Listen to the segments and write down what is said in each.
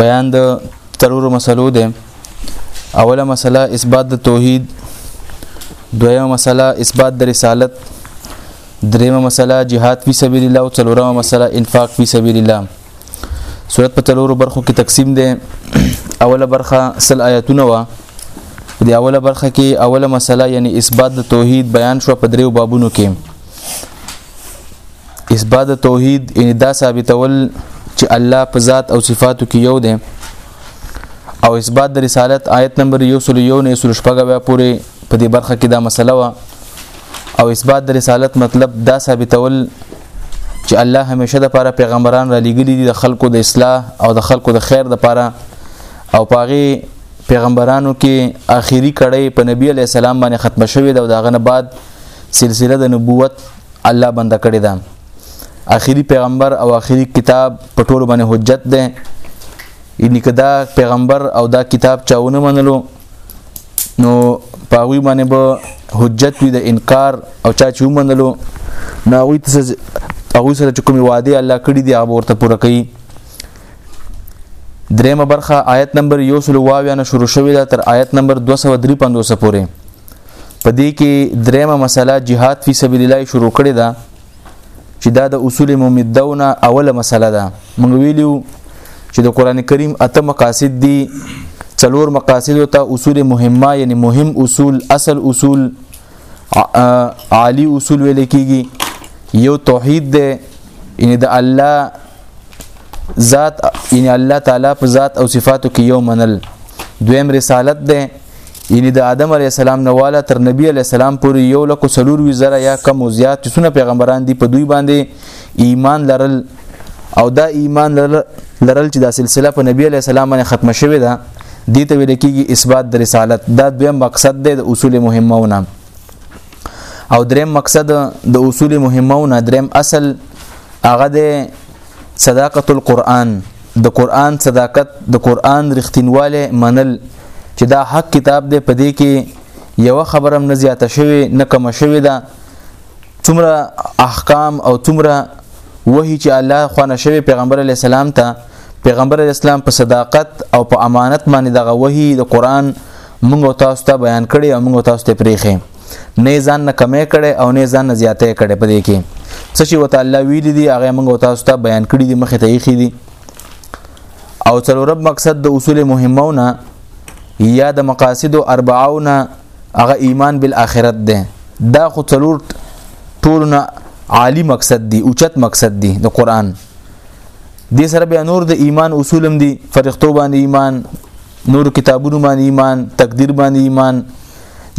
بیان د ترورو مسلو ده اوله مسله اثبات د توحید دویمه مسله اثبات د رسالت دریمه مسله جهاد فی سبیل الله او څلورمه مسله انفاق فی سبیل الله صورت په تلورو برخو کې تقسیم ده اوله برخه سل آیاتونه وا په دې اوله برخه کې اوله مسله یعنی اثبات د توحید بیان شو په دریو بابونو کې اثبات توحید یعنی دا ثابتول چې الله په ذات او صفاتو کې یو دی او اثبات د رسالت آیت نمبر 101 نه 116 پورې په دې برخه کې دا مسله و او اثبات د رسالت مطلب دا ثابتول چې الله همیشه د پاره پیغمبران را لېګلي دي د خلکو د اصلاح او د خلکو د خیر د پاره او پاغي پیغمبرانو کې آخري کړي په نبی علی السلام باندې ختم شوې ده او داغه نه بعد سلسله د نبوت الله بنده کړی ده اخیری پیغمبر او اخیری کتاب په ټولو باندې حجت ده یعنی کدا پیغمبر او دا کتاب چاونه منلو نو پاوی باندې به حجت وي د انکار او چا چې ومنلو نو هغه ته هغه سره چې کومې وعده الله کړې دي هغه ورته پوره کوي دریمه برخه آیت نمبر 1 سلو واویا نه شروع شوې ده تر آیت نمبر 253 پورې په دې کې دریمه مسله جهاد فی سبیل الله شروع کړې ده چې دا د اصول ممدونه اوله مسله ده موږ ویلو چې د قران کریم اته مقاصد دي څلور مقاصد او ته اصول مهمه یعنی مهم اصول اصل اصول عالی اصول ویل کیږي یو توحید ده یعنی د الله ذات یعنی الله تعالی په ذات او صفاتو کې یو منل دویم رسالت ده یعنی د آدم علی السلام نه والا تر نبی علی السلام پورې یو لک سلور وی زره یا کم او زیات چې څونه پیغمبران دي په دوی باندې ایمان لرل او دا ایمان لرل لرل چې دا سلسله په نبی علی السلام باندې ختمه شوې ده دي ته ویل کېږي اثبات د رسالت دا دویم مقصد دی د اصول مهمهونه او دریم مقصد د اصول مهمهونه دریم اصل هغه د صداقت القرآن د قرآن صداقت د قرآن رښتینواله منل چې دا حق کتاب دی په دې کې یو خبره هم نه زیاته شوی نه کم شوی ده څومره احکام او څومره وਹੀ چې الله خوانه شوی پیغمبر علی السلام ته پیغمبر علی السلام په صداقت او په امانت باندې دغه وਹੀ د قرآن موږ تاسو ته بیان کړي او موږ تاسو ته پریخي نه ځان نه کمې کړي او نه ځان نه زیاتې کړي په دې کې څه چې وته الله ویل دي هغه موږ تاسو ته بیان کړی دي مخه ته یې دي او څلورم مقصد د اصول مهمونه یا د مقاصد اربعونه هغه ایمان بالآخرت ده دا خو څلور ټولنا عالی مقصد دی اوچت مقصد دی د قران د سره بیا نور د ایمان اصولم دی فرښتو باندې ایمان نور کتابونو باندې ایمان تقدیر باندې ایمان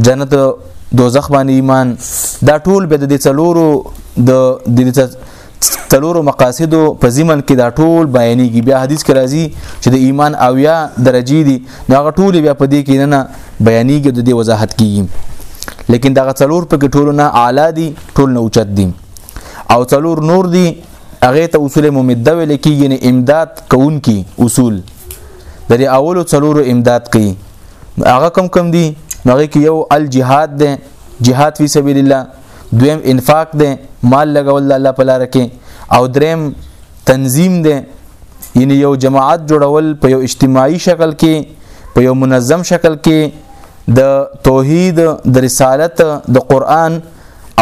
جنت دوزخ باندې ایمان دا ټول به د څلورو د د څلورو مقاصدو په ضمن کې دا ټول بیانېږي بیا حدیث کې راځي چې د ایمان او یا درجې دي نو هغه ټول بیا په دې کې نه بیانېږي د دې وضاحت کیږي لیکن دا څلور په کې ټول نه اعلی دي ټول نه اوچت دي او څلور نور دي هغه ته اصول ممده ویل کېږي نه امداد کوونکی اصول د اولو څلورو امداد کوي هغه کم کم دي هغه کې یو الجهاد ده جهاد فی سبیل الله دویم انفاق ده مال لګول د الله په لار کې او دریم تنظیم ده یعنی یو جماعت جوړول په یو اجتماعي شکل کې په یو منظم شکل کې د توحید د رسالت د قران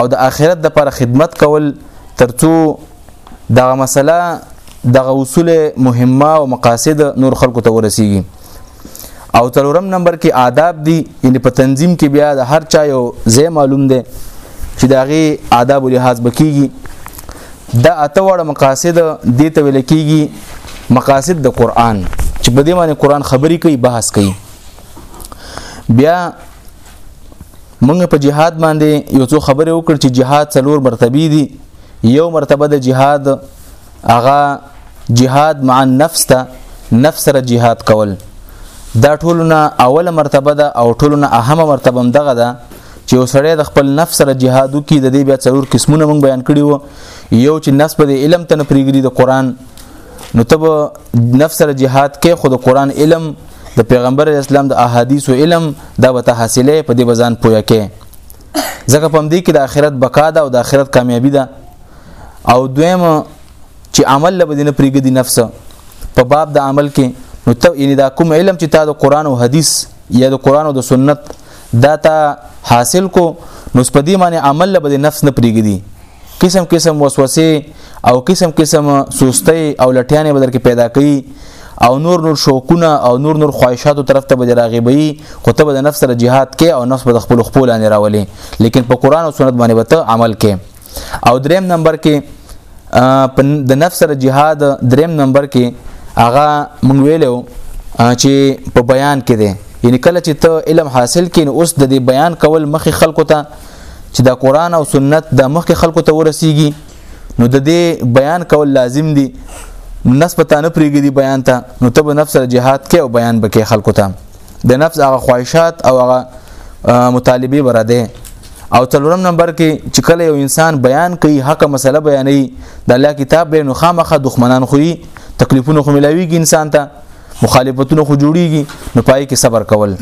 او د آخرت لپاره خدمت کول ترڅو دغه مسله دغه اصول مهمه او مقاصد نور خلکو ته ورسیږي او تلورم نمبر کې آداب دي یعنی په تنظیم کې بیا د هر چا یو ځای معلوم دی چې دا غي آداب لحاظ بکیږي دا اته وړه مقاصد دې ته ویل کیږي مقاصد د قران چې په دې باندې قران خبري کوي بحث کوي بیا موږ په جهاد باندې یو څو خبرې وکړ چې جهاد څلور مرتبه دي یو مرتبه د جهاد هغه جهاد مع النفس ته نفس سره جهاد کول دا ټولونه اوله مرتبه ده او ټولونه اهمه مرتبه هم دغه ده چې وسړی د خپل نفس سره جهاد وکي د دې بیا څلور قسمونه مونږ بیان کړی وو یو چې نفس په علم ته نه پریګری د قران نو تب نفس سره جهاد کې خود قران علم د پیغمبر اسلام د احادیث او علم دا به ته حاصله په دې بزان پویا کې ځکه په دې کې د آخرت بقا ده او د آخرت کامیابی ده او دویم چې عمل له بدینه پریګدي نفس په باب د عمل کې نو ته یعنی دا کوم علم چې تا د قران او حدیث یا د قران او د سنت دا تا حاصل کو نو سپدی معنی عمل له بدینه نفس نه پریګدي قسم قسم وسوسه او قسم قسم سستی او لټیانې بدر کې پیدا کړي او نور نور شوقونه او نور نور خواهشاتو طرف ته به راغبي خو ته به د نفس سره jihad کې او نفس به خپل خپل نه راولي لیکن په قران او سنت باندې به ته عمل کې او دریم نمبر کې د نفس سره جهاد دریم نمبر کې هغه مونږ ویلو چې په بیان کې دی یعنی کله چې ته علم حاصل کین اوس د دې بیان کول مخې خلکو ته چې د قران او سنت د مخکې خلکو ته ورسیږي نو د دې بیان کول لازم دي نفس پتا نه پریږي دی بیان ته نو ته به نفس سره جهاد کې او بیان بکې خلکو ته د نفس هغه خواهشات او هغه مطالبه بر ده او څلورم نمبر کې چې کله یو انسان بیان کوي حق مسله بیانوي د الله کتاب به نو خامخه دښمنان خوې تکلیفونه خو ملاويږي انسان ته مخالفتونه خو جوړیږي نو پای کې صبر کول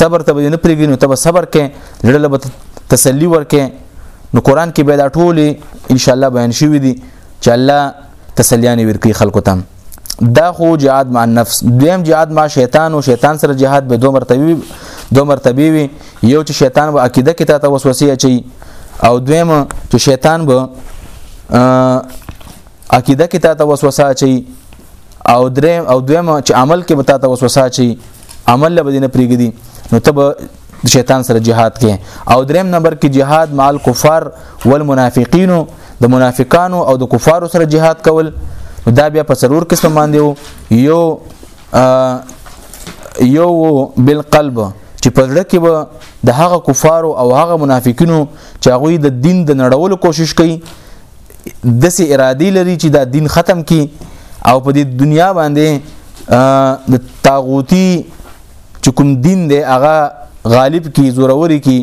صبر ته به نه پرېږي نو ته صبر کې لړل به تسلی ورکې نو قران کې به دا ټوله ان شاء الله بیان شوی دی چې الله تسلیانه ورکړي خلکو ته دا خو جهاد مع نفس دویم جهاد مع شیطان او شیطان سره جهاد به دوه مرتبه دوه مرتبه وي یو چې شیطان به عقیده کې ته وسوسې اچي او دویم چې شیطان به عقیده کې ته وسوسه اچي او دریم او دویم چې عمل کې به ته وسوسه اچي عمل له بدینه پریګدي نو ته د شیطان سره جهاد کې او دریم نمبر کې جهاد مع الكفار والمنافقین د منافقانو او د کفارو سره جهاد کول دا بیا په سرور قسم باندې یو یو بالقلب چې په زړه کې به د هغه کفارو او هغه منافقینو چې هغه د دین د نړولو کوشش کوي د سي ارادي لري چې دا دین ختم کی او په دې دنیا باندې د طاغوتی چې کوم دین دی هغه غالب کی زوروري کی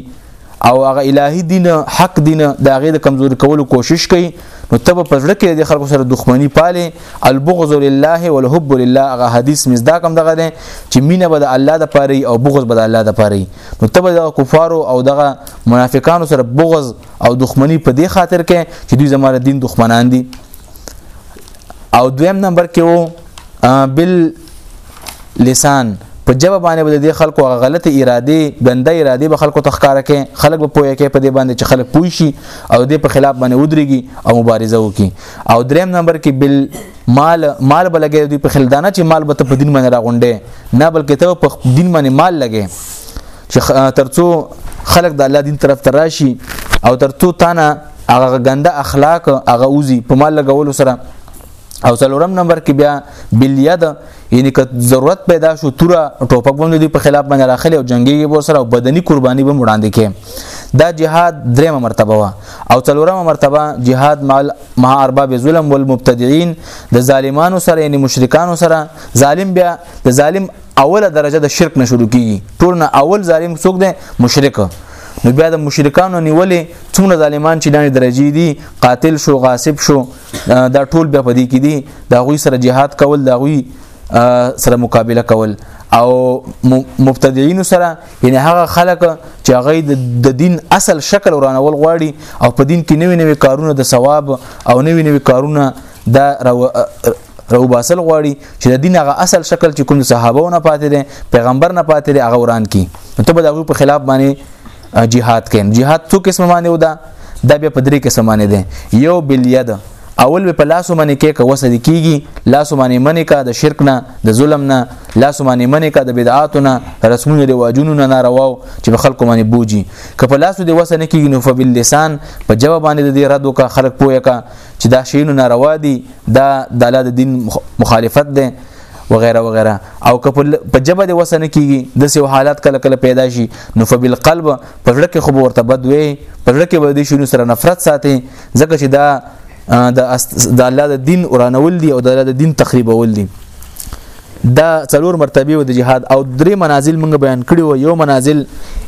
او هغه الهي دین حق دین د هغه د کمزوري کولو کوشش کوي نو تب په ځړه کې د خلکو سره دښمنی پاله البغض لله والحب لله هغه حدیث مزدا کم دغه دی چې مینه به د الله د پاره او بغض به د الله د پاره نو تب د کفارو او دغه منافقانو سره بغض او دښمنی په دې خاطر کې چې دوی زموږ دین دښمنان دي او دویم نمبر کې وو بل لسان په جواب باندې به د خلکو هغه غلطه اراده ګنده اراده به خلکو تخکاره کوي خلک به پوهه کوي په دې باندې چې خلک پوه شي او د په خلاف باندې ودرېږي او مبارزه وکړي او دریم نمبر کې بل مال مال به لګي دوی په خلدانه چې مال به ته په دین باندې راغونډې نه بلکې ته په دین باندې مال لګي چې ترڅو خلک د الله دین طرف ته راشي او ترڅو تانه هغه ګنده اخلاق هغه وزي په مال لګولو سره او څلورم نمبر کې بیا بلیاد یعنی که ضرورت پیدا شو توره ټوپک باندې دی په خلاف باندې راخلی او جنگي ور سره او بدني قرباني به وړاندې کې دا جهاد درېمه مرتبه وا او څلورمه مرتبه جهاد مع مع ارباب ظلم والمبتدعين د ظالمانو سره یعنی مشرکانو سره ظالم بیا د ظالم اوله درجه د شرک نه شروع کیږي ټول نه اول ظالم څوک دی مشرک نو بیا د مشرکانو نیولې څومره ظالمان چې دانه درجه دي قاتل شو غاصب شو دا ټول بیا پدې کې دي دا غوي سره جهاد کول دا غوي سره مقابله کول او مبتدعين سره یعنی هغه خلک چې هغه د دین اصل شکل ورانول غواړي او په دین کې نوې نوې کارونه د ثواب او نوې نوې کارونه دا رو باسل غواړي چې د دین هغه اصل شکل چې کوم صحابه نه پاتې دي پیغمبر نه پاتې دي هغه وران کی ته به د په خلاف باندې جهاد کین جهاد څو قسم باندې ودا دا به په درې قسم باندې دي یو بل ید اول به په لاسو باندې کې کوه سدي کیږي لاسو باندې منې کا د شرک نه د ظلم نه لاسو باندې منې کا د بدعاتو نه رسمونو رواجونو نه نارواو چې په خلکو باندې بوجي که په لاسو دی وسه نه کیږي نو فبل لسان په جواب باندې د دې رد وکړه خلک پوهه کا چې دا شینو ناروا دي دا د الله د دین مخالفت ده وغیرہ وغیرہ او که په جبه د وسنه کیږي د سیو حالات کله کله پیدا شي نو فبالقلب په لړ کې خو ورته بد وي په لړ کې به د شونو سره نفرت ساتي ځکه چې دا د الله د دین ورانول دي او د الله د دین تخریبول دي دا څلور مرتبه و د جهاد او درې منازل موږ بیان کړی و یو منازل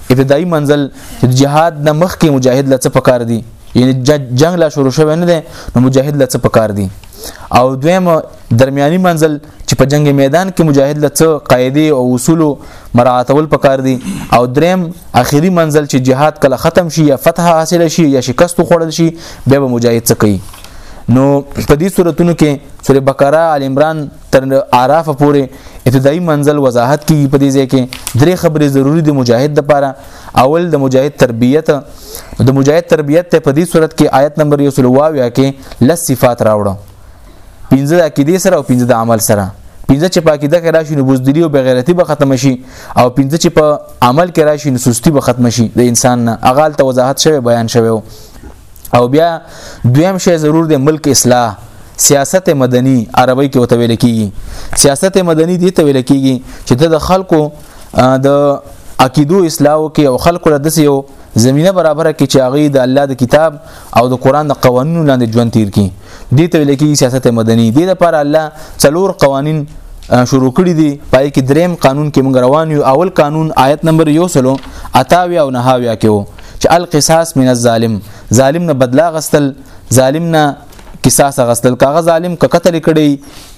ابتدایي منزل چې جهاد نه مخکې مجاهد لڅ پکار دي یعنی جنگ لا شروع شوی نه دی نو مجاهد لڅ پکار دي او دویم درمیاني منزل چې په جنگ میدان کې مجاهد له څه قاعده او اصول مراعاتول پکار دي او دریم اخیری منزل چې جهاد کله ختم شي یا فتح حاصل شي یا شکست خوړل شي به به مجاهد څه کوي نو په دې صورتونو کې سورې بقره ال عمران تر اعراف پورې ابتدایي منزل وضاحت کی په دې ځای کې درې خبرې ضروری دي مجاهد لپاره اول د مجاهد تربیت د مجاهد تربیت ته په دې صورت کې آیت نمبر 1 سلواویا کې لس صفات راوړو پنځه د عقیده سره او پنځه د عمل سره پنځه چې په عقیده کې راشي نو بوزدلی او بغیرتی به ختم شي او پنځه چې په عمل کې راشي نو سستی به ختم شي د انسان نه اغال ته وضاحت شوی بیان شوی او بیا دویم شی ضرور دی ملک اصلاح سیاست مدني عربی کې وته ویل کیږي سیاست مدني دې ته ویل کیږي چې د خلکو د عقیدو اصلاح کې او خلکو له دسې یو زمينه برابره کې چې هغه د الله د کتاب او د قران د قوانینو لاندې ژوند تیر کړي دې ته ویل کېږي سیاست مدني دې لپاره الله څلور قوانین شروع کړی دی پای کې دریم قانون کې موږ روان یو اول قانون آیت نمبر یو سلو اتاویا او نهاویا کې وو چې القصاص من الظالم ظالم نه بدلا غستل ظالم نه قصاص غستل کاغه ظالم ک قتل کړي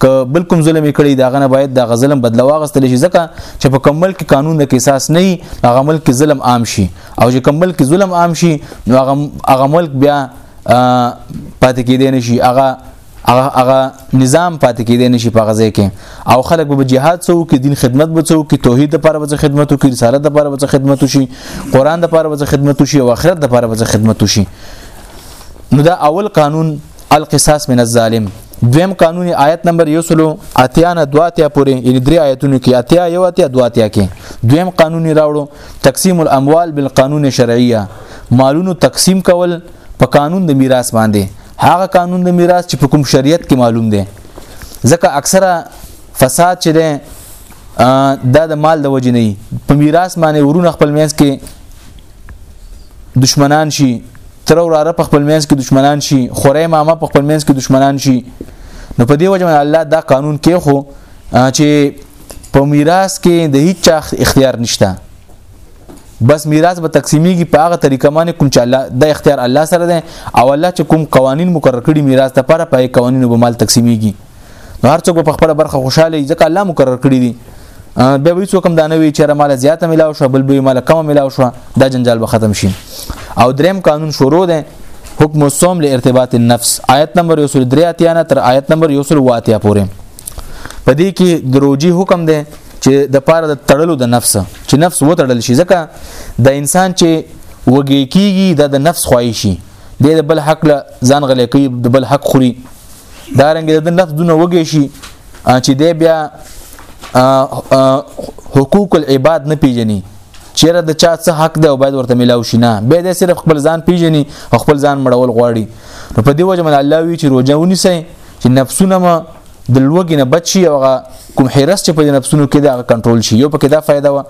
ک بل کوم ظلم کړي دا غنه باید دا غظلم بدلا واغستل شي ځکه چې په کمل کې قانون د قصاص نه هغه ملک ظلم عام شي او چې کمل کې ظلم عام شي نو هغه ملک بیا پاتې کېدې نشي هغه هغه هغه نظام پاتې کېدې نشي په غزه کې او خلک به جهاد څو کې دین خدمت به څو کې توحید لپاره به خدمت وکړي رسالت لپاره به خدمت وشي قران لپاره به خدمت وشي او آخرت لپاره به خدمت وشي نو دا اول قانون القصاص من الظالم دویم قانون آیت نمبر یو سلو اتیا نه دواتیا پورې یعنی درې آیتونو کې اتیا یو اتیا دواتیا کې دویم قانون راوړو تقسیم الاموال بالقانون شرعیه مالونو تقسیم کول په قانون د میراث باندې هغه قانون د میراث چې په کوم شریعت کې معلوم دی ځکه اکثره فساد چې ده دا د مال د وجې نه په میراث باندې ورونه خپل مینس کې دشمنان شي تر وراره په خپل مینس کې دشمنان شي خورې ماما په خپل مینس کې دشمنان شي نو په دې وجه الله دا قانون کې خو چې په میراث کې د هیڅ اختیار نشته بس میراث به تقسیمیږي په هغه طریقه باندې کوم چې الله د اختیار الله سره ده او الله چې کوم قوانین مقرر کړي میراث لپاره په قوانینو به مال تقسیمیږي نو هر څوک په خپل برخه خوشاله وي ځکه الله مقرر کړی دي بیا وی څوک هم دا نه وی چې مال زیاته ملاو شو بل به مال کم ملاو شو دا جنجال به ختم شي او دریم قانون شروع ده حکم الصوم لارتباط النفس آیت نمبر 103 اتیانه تر آیت نمبر 108 پورې په دې کې دروجي حکم دی چې د پاره د تړلو د نفس چې نفس وتړل شي ځکه د انسان چې وږي کیږي د د نفس خواهشي د بل حق له ځان غلې کوي د بل حق خوري دا رنګ د نفس دونه وږي شي چې د بیا حقوق العباد نه پیژني چیرې د چا څه حق دی او باید ورته ملاو شي نه به د صرف خپل ځان پیژني او خپل ځان مړول غواړي نو په دې وجه من الله وی چې روزه ونیسي چې نفسونه ما د لوګي نه بچي او کوم حرس چې په نفسونو کې دا کنټرول شي یو پکې دا فائدہ و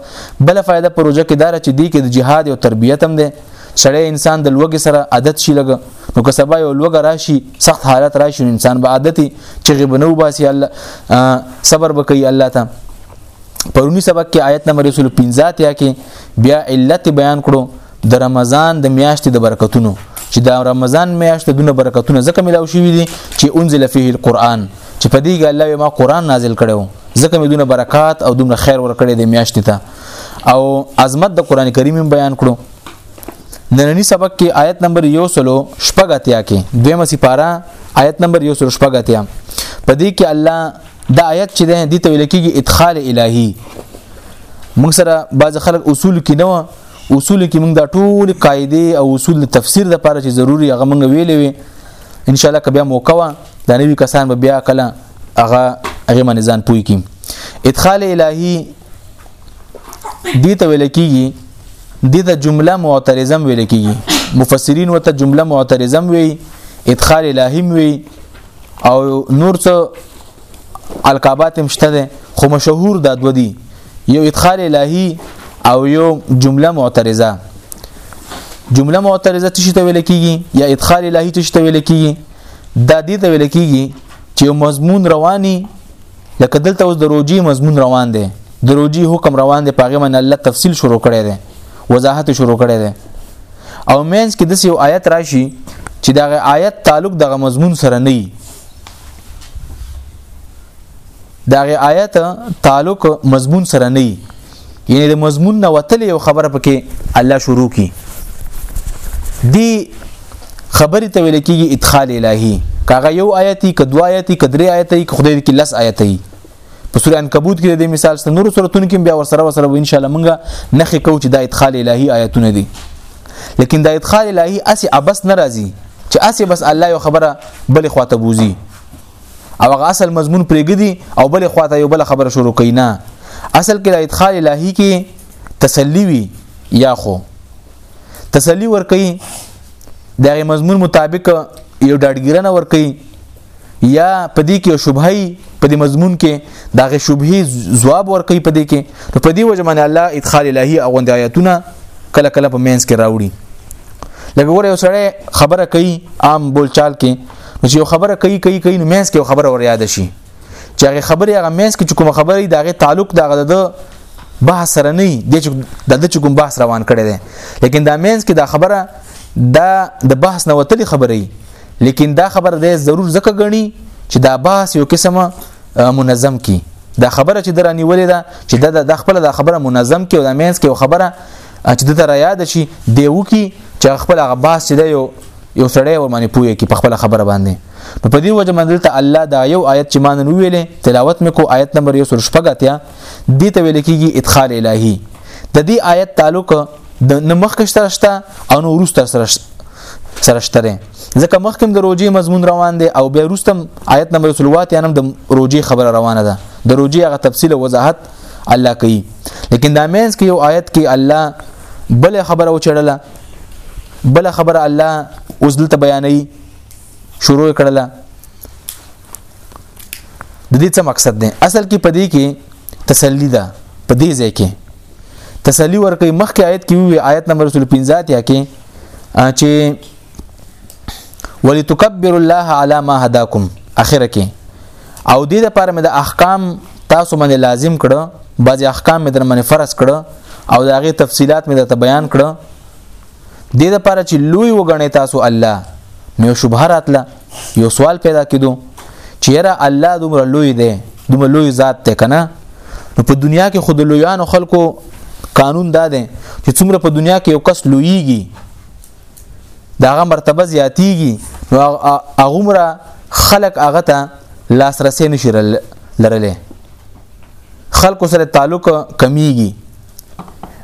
بل فائدہ پروژه کې دار چې دی کې د جهاد او تربیت هم ده سړی انسان د لوګي سره عادت شي لګ نو که سبا یو لوګ راشي سخت حالت راشي انسان به عادتي چې غبنو باسي الله صبر وکي الله ته پرونی سبق کې آیت نمبر 115 اتیا کې بیا علت بیان کړو د رمضان د میاشتې د برکتونو چې د رمضان میاشت د دونه برکتونه ځکه ملاو شوې دي چې انزل فيه القرآن چې په دې کې الله ما قرآن نازل کړو ځکه مې دونه برکات او دونه خیر ورکړې د میاشت ته او عظمت د قرآن کریم بیان کړو نننی سبق کې آیت نمبر 116 کې دویمه سپاره آیت نمبر 116 په دې کې الله دا آیت چې ده د تویل کېږي ادخال الهي موږ سره بعض خلک اصول کې نه اصول کې موږ دا ټول قاعده او اصول د تفسیر د لپاره چې ضروری هغه موږ ویلې وي ان شاء الله که بیا موقع وا د نوی کسان به بیا کله هغه هغه باندې ځان پوي کی ادخال الهی دې ته ویل کیږي دې ته جمله معترضم ویل کیږي مفسرین وته جمله معترضم وی ادخال الهیم وی او نور څه القابات مشته ده خو مشهور دا دو دي یو ادخال الهی او یو جمله معترضه جمله معترضه څه ته ویل کیږي یا ادخال الهی څه ته ویل کیږي دا دې ته ویل کیږي چې مضمون رواني لکه دلته اوس د روجي مضمون روان دی د روجي حکم روان دی پاغه من الله تفصیل شروع کړی دی وضاحت شروع کړی دی او مینس کې د یو آیت راشي چې دا آیت تعلق دغه مضمون سره نه دا غي آیت تعلق مضمون سره نه یعنی د مضمون نه وتل یو خبره پکې الله شروع کی دی خبرې ته ویل کېږي ادخال الهي کاغه یو آیتي کدو آیتي کدرې آیتي خدای کې لس آیتي په سورې عنکبوت کې د دې مثال ست نور سورتون کې بیا ورسره ورسره ان شاء الله مونږه نخې کو چې د ادخال الهي آیاتونه دي لیکن د ادخال الهي اسی ابس ناراضي چې اسی بس الله یو خبره بل خواته بوزي او هغه اصل مضمون پرېګدي او بل خواته یو بل خبره شروع کینا اصل کې د ادخال الهي کې تسلی وي یا خو تسلی ورکي دغه مضمون مطابق یو ډاډګیرنه ورکي یا په دې کې شوبه ای په دې مضمون کې داغه شوبه جواب ورکړي په دې کې نو په دې وجه باندې الله ادخال الهي اغوند آیاتونه کله کله په مینس کې راوړي لکه ور یو سړی خبره کوي عام بولچال کې نو چې یو خبره کوي کوي کوي نو مینس کې خبره ور یاد شي چې هغه خبره هغه مینس کې کوم خبره دی داغه تعلق دغه د بحث سره نه دی چې د د کوم بحث روان کړي دي لیکن دا مینس کې دا خبره دا د بحث نه وتلی خبره لیکن دا خبره دی ضرور ځکه غني چې دا بحث یو قسمه منظم کی دا خبره چې درانی ولې ده چې دا د خپل دا خبره منظم کی او د مینس کې یو خبره چې د تر یاد شي دی وکی چې خپل هغه بحث چې دی یو یو سړی ور باندې پوهه کې په خپل خبره باندې نو په دې وجه منځل ته الله دا یو آیت چې مان نو ویلې تلاوت مې کو آیت نمبر 114 اتیا دي ته ویل کېږي ادخال الهي د دې آیت تعلق د نمخ کشتر شته او نو روس تر سره سره شته ځکه مخکم د روجي مضمون روان دی او بیا روستم آیت نمبر 30 یانم د روجي خبره روانه ده د روجي هغه تفصیل وضاحت الله کوي لیکن دا مینس کې یو آیت کې الله بل خبره وچړله بل خبره الله اوس دلته بیانوي شروع کړله د دې څه مقصد دی اصل کې پدې کې تسلی ده پدې ځای کې تسلی ورکې مخکې آیت کې وی آیت نمبر 15 یا کې چې ولتکبر الله علی ما هداکم اخره کې او دې لپاره مې د احکام تاسو باندې لازم کړه بعضی احکام مې در باندې فرض کړه او د هغه تفصيلات مې درته بیان کړه د دې لپاره چې لوی وګڼي تاسو الله نو شوبه راتله یو سوال پیدا کیدو چې یاره الله دومره لوی دی دومره لوی ذات ته کنه نو په دنیا کې خود لویانو خلکو قانون دا دی چې څومره په دنیا کې یو کس لویږي داغه مرتبه زیاتیږي نو هغه مره خلق هغه ته لاسرسي نشي لرلې خلکو سره تعلق کمیږي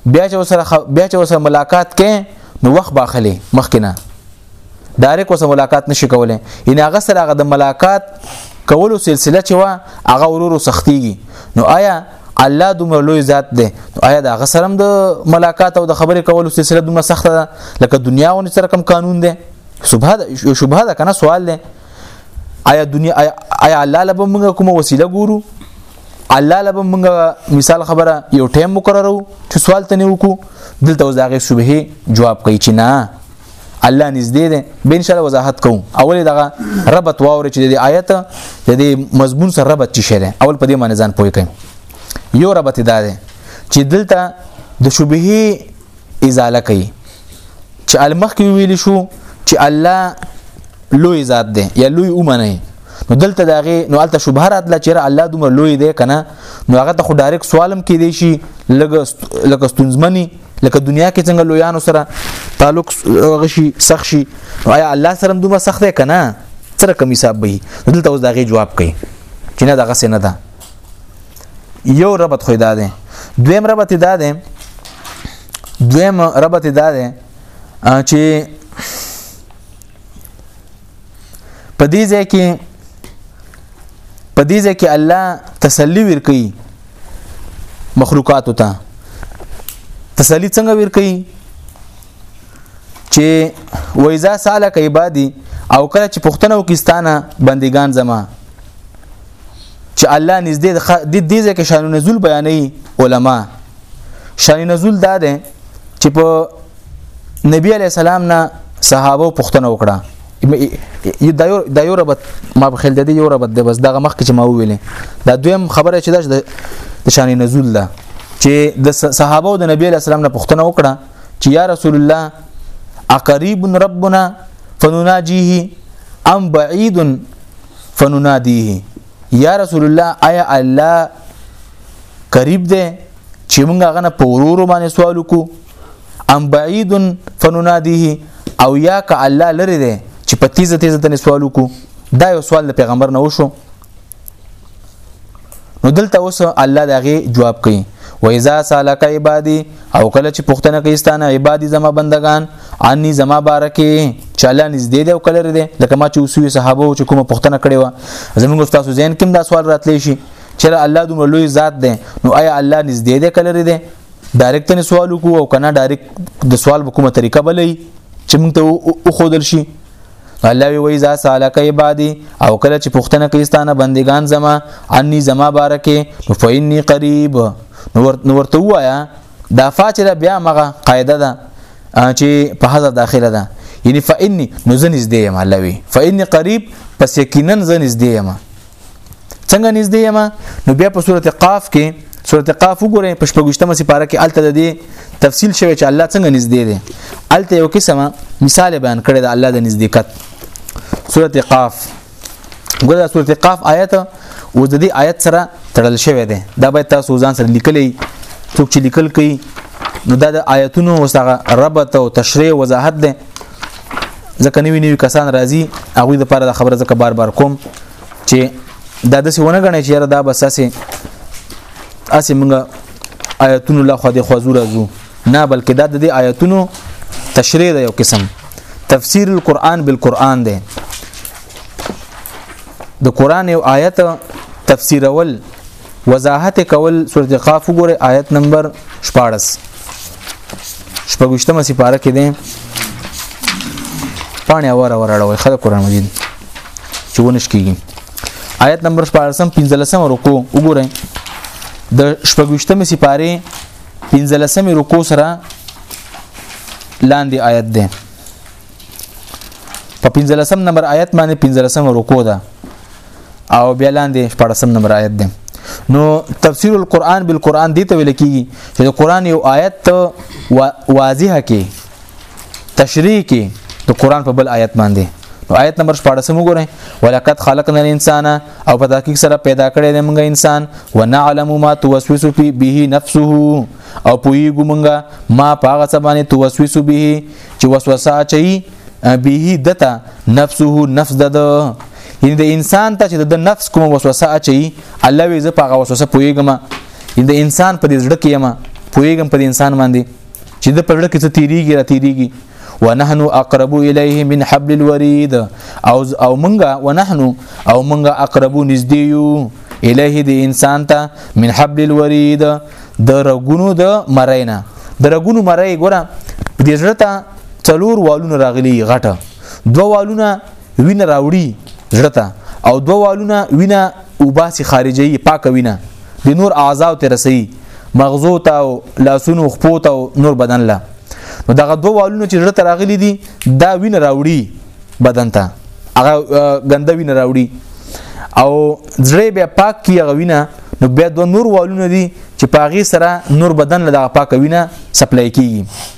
بیا چې وسره بیا چې وسره ملاقات کې نو وخت باخلي مخکنه ډایرک وسره ملاقات نشي کولای ان هغه سره هغه د ملاقات کولو سلسله چې وا هغه ورورو سختيږي نو آیا الله دومره لوی ذات دی آیا دا غسرم د ملاقات او د خبرې کولو سلسله دومره سخته ده لکه دنیا او سره کم قانون دی شبهه ده شبهه ده کنه سوال دی آیا دنیا آیا الله لبه موږ کومه وسیله ګورو الله لبه موږ مثال خبره یو ټیم مقررو چې سوال ته نه وکړو دلته اوس دغه شبهه جواب کوي چې نه الله نږدې ده به ان شاء الله وضاحت کوم اول دغه ربط واور چې د آیت د دې مضمون سره ربط چی شری اول په دې معنی ځان پوي کوي یو ربط دا ده چې دلته د شبهه ازاله کوي چې المخ کې ویل شو چې الله لوی ذات دی یا لوی اومنه نو دلته داغه نو الته شوبه راتله چې الله دومره لوی دی کنه نو هغه ته خو ډایرک سوالم کې دی شي لګ لکه ستونزمنی لکه دنیا کې څنګه لویانو سره تعلق غشي سخت شي آیا الله سره دومره سخت دی کنه سره کم حساب به دلته اوس داغه جواب کوي چې نه دغه سینه ده یو ربط خو دا دی دویم ربط دا دی دویم ربط دا دی چې په دې ځای کې په دې ځای کې الله تسلی ورکړي مخلوقات ته تسلی څنګه ورکړي چې وایزا سالک عبادي او کله چې پښتنه وکستانه بندگان زما چې الله نږدې د دې ځکه شان نزول بیانې علما شان نزول دا ده چې په نبی علی السلام نه صحابه پوښتنه وکړه دا یو دا یو ربط ما په خل د یو ربط د بس دغه مخ کې چې ما ویلې دا دویم خبره چې د شان نزول ده چې د صحابه او د نبی علی السلام نه پوښتنه وکړه چې یا رسول الله اقریب ربنا فنناجیه ام بعید فنناديه یا رسول الله آیا الله قریب ده چې موږ هغه نه پورورو باندې سوال وکړو ام بعید فنناديه او یا ک الله لري ده چې په تیزه تیزه تنه سوال وکړو دا یو سوال د پیغمبر نه وشو نو دلته اوس الله دغه جواب کوي و اذا سالک عبادي او کله چې پښتنه کوي ستانه عبادي زما بندگان اني زما بارکه چاله نږدې دی او کله دی لکه ما چې اوسوي صحابه چې کومه پښتنه کړې و زموږ استاد زین کوم دا سوال راتلی شي چې الله دومره لوی ذات دی نو آیا الله نږدې دی کله دی ډایرکټ نه سوال وکړو او کنه ډایرکټ د سوال په کومه طریقه بلې چې موږ ته خودل شي الله وی وی ذا سالک عبادی او کله چې پښتنه کیستانه بندگان زما انی زما بارکه نو فینی قریب نو ورته وایا دا فاچره بیا مغه قاعده ده چې په هزار داخله ده یعنی فإني نو زنځ دی یم الله وی فإني قریب پس یقینا زنځ دی یم څنګه نږدې یم نو بیا په سورته قاف کې سورته قاف وګورئ په شپږشتمه سپاره کې الته د دې تفصیل شوی چې الله څنګه نږدې دی الته یو قسمه مثال بیان کړی د الله د نزدېکت سورته قاف ګوره سورته قاف آیت او د دې آیت سره تړل شوی دی دا باید تاسو ځان سره لیکلی څوک چې لیکل کوي نو دا د آیتونو وسغه ربط او تشریح وضاحت ده ځکه نوی نوی کسان راځي هغه د پاره د خبره ځکه بار بار کوم چې دا د څه ونه غنې چې دا بس اسه اسه موږ آیاتونو له خو د خوځو راځو نه بلکې دا د آیاتونو تشریح دی یو قسم تفسیر القرآن بالقرآن دی د قرآن یو آیت تفسیرول وضاحت کول سورته قاف وګوره آیت نمبر 14 شپږشتمه سپاره کې ده پانی اور اور اړوي خدای قران مجید چې ونش کیږي آیت نمبر 14 15 رکو وګوره د شپږشتمه سپاره 15 رکو سره لاندې آیت ده په 15 نمبر آیت باندې 15 رکو ده او بیا لاندې 14 نمبر آیت ده نو تفسیر القرآن بالقرآن دی ته ویل کیږي چې د قرآن یو آیت ته واضحه کې تشریح کې د قرآن په بل آیت باندې نو آیت نمبر 14 وګورئ ولقد خلقنا الانسان او په تحقیق سره پیدا کړی دی موږ انسان ونعلم ما توسوس فی به نفسه او پویګو موږ ما پاغه سبانه توسوس به چې وسوسه اچي به دته نفسه نفس د یعنی د انسان ته چې د نفس کوم وسوسه اچي الله وی زه په هغه وسوسه پويګم یعنی د انسان په دې زړه کې یم پويګم په انسان باندې چې د پرړه کې څه تیریږي را تیریږي ونحن اقرب الیه من حبل الورید او او منګه ونحن او منګه اقرب نږدې یو الیه د انسان ته من حبل الورید د رګونو د مرۍ نه د رګونو مرۍ ګوره دې زړه ته څلور والونه راغلي غټه دوه والونه وینه راوړي زړه ته او دوه والونه وینه وباسي خارجي پاکه وینه د نور اعضاء ته رسي مغزو ته او لاسونو خپو ته او نور بدن له نو دغه دوه والونه چې زړه ته راغلي دي دا وینه راوړي بدن ته هغه ګنده وینه راوړي او زړه بیا پاک کی هغه وینه نو بیا دوه نور والونه دي چې پاغي سره نور بدن له پاک وینه سپلای کیږي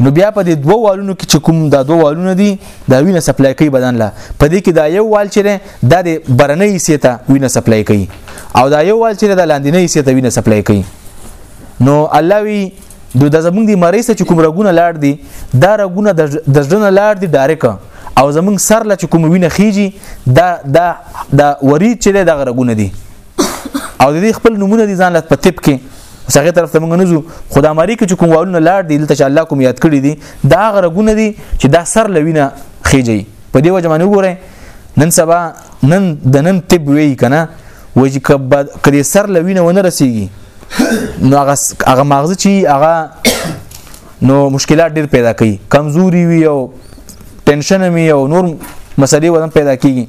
نو بیا په دې دوه والونو کې چې کوم دا دوه والونه دي دا وینه سپلای کوي بدن له په دې کې دا یو وال چې دا د برنې حصے ته وینه سپلای کوي او دا یو وال چې دا لاندې نه حصے ته وینه سپلای کوي نو الله وی نو د زمونږ د مریض چې کوم رګونه لاړ دي دا رګونه د ځنه لاړ دي ډایرک او زمونږ سر لا چې کوم وینه خيږي دا دا دا ورید چې د رګونه دي او د دې خپل نمونه دي ځان لته په طب کې څنګه طرف ته موږ نه ځو خدای مری کې چې کوم والونه لاړ دي لته چې الله کوم یاد کړی دي دا غرګونه دي چې دا سر لوینه خيږي په دې وجه باندې وګورئ نن سبا نن د نن طب وی کنه وای چې کبه کړي سر لوینه ونه رسیږي نو هغه هغه مغز چې هغه نو مشکلات ډیر پیدا کوي کمزوري وي او ټینشن مي او نور مسلې ودان پیدا کیږي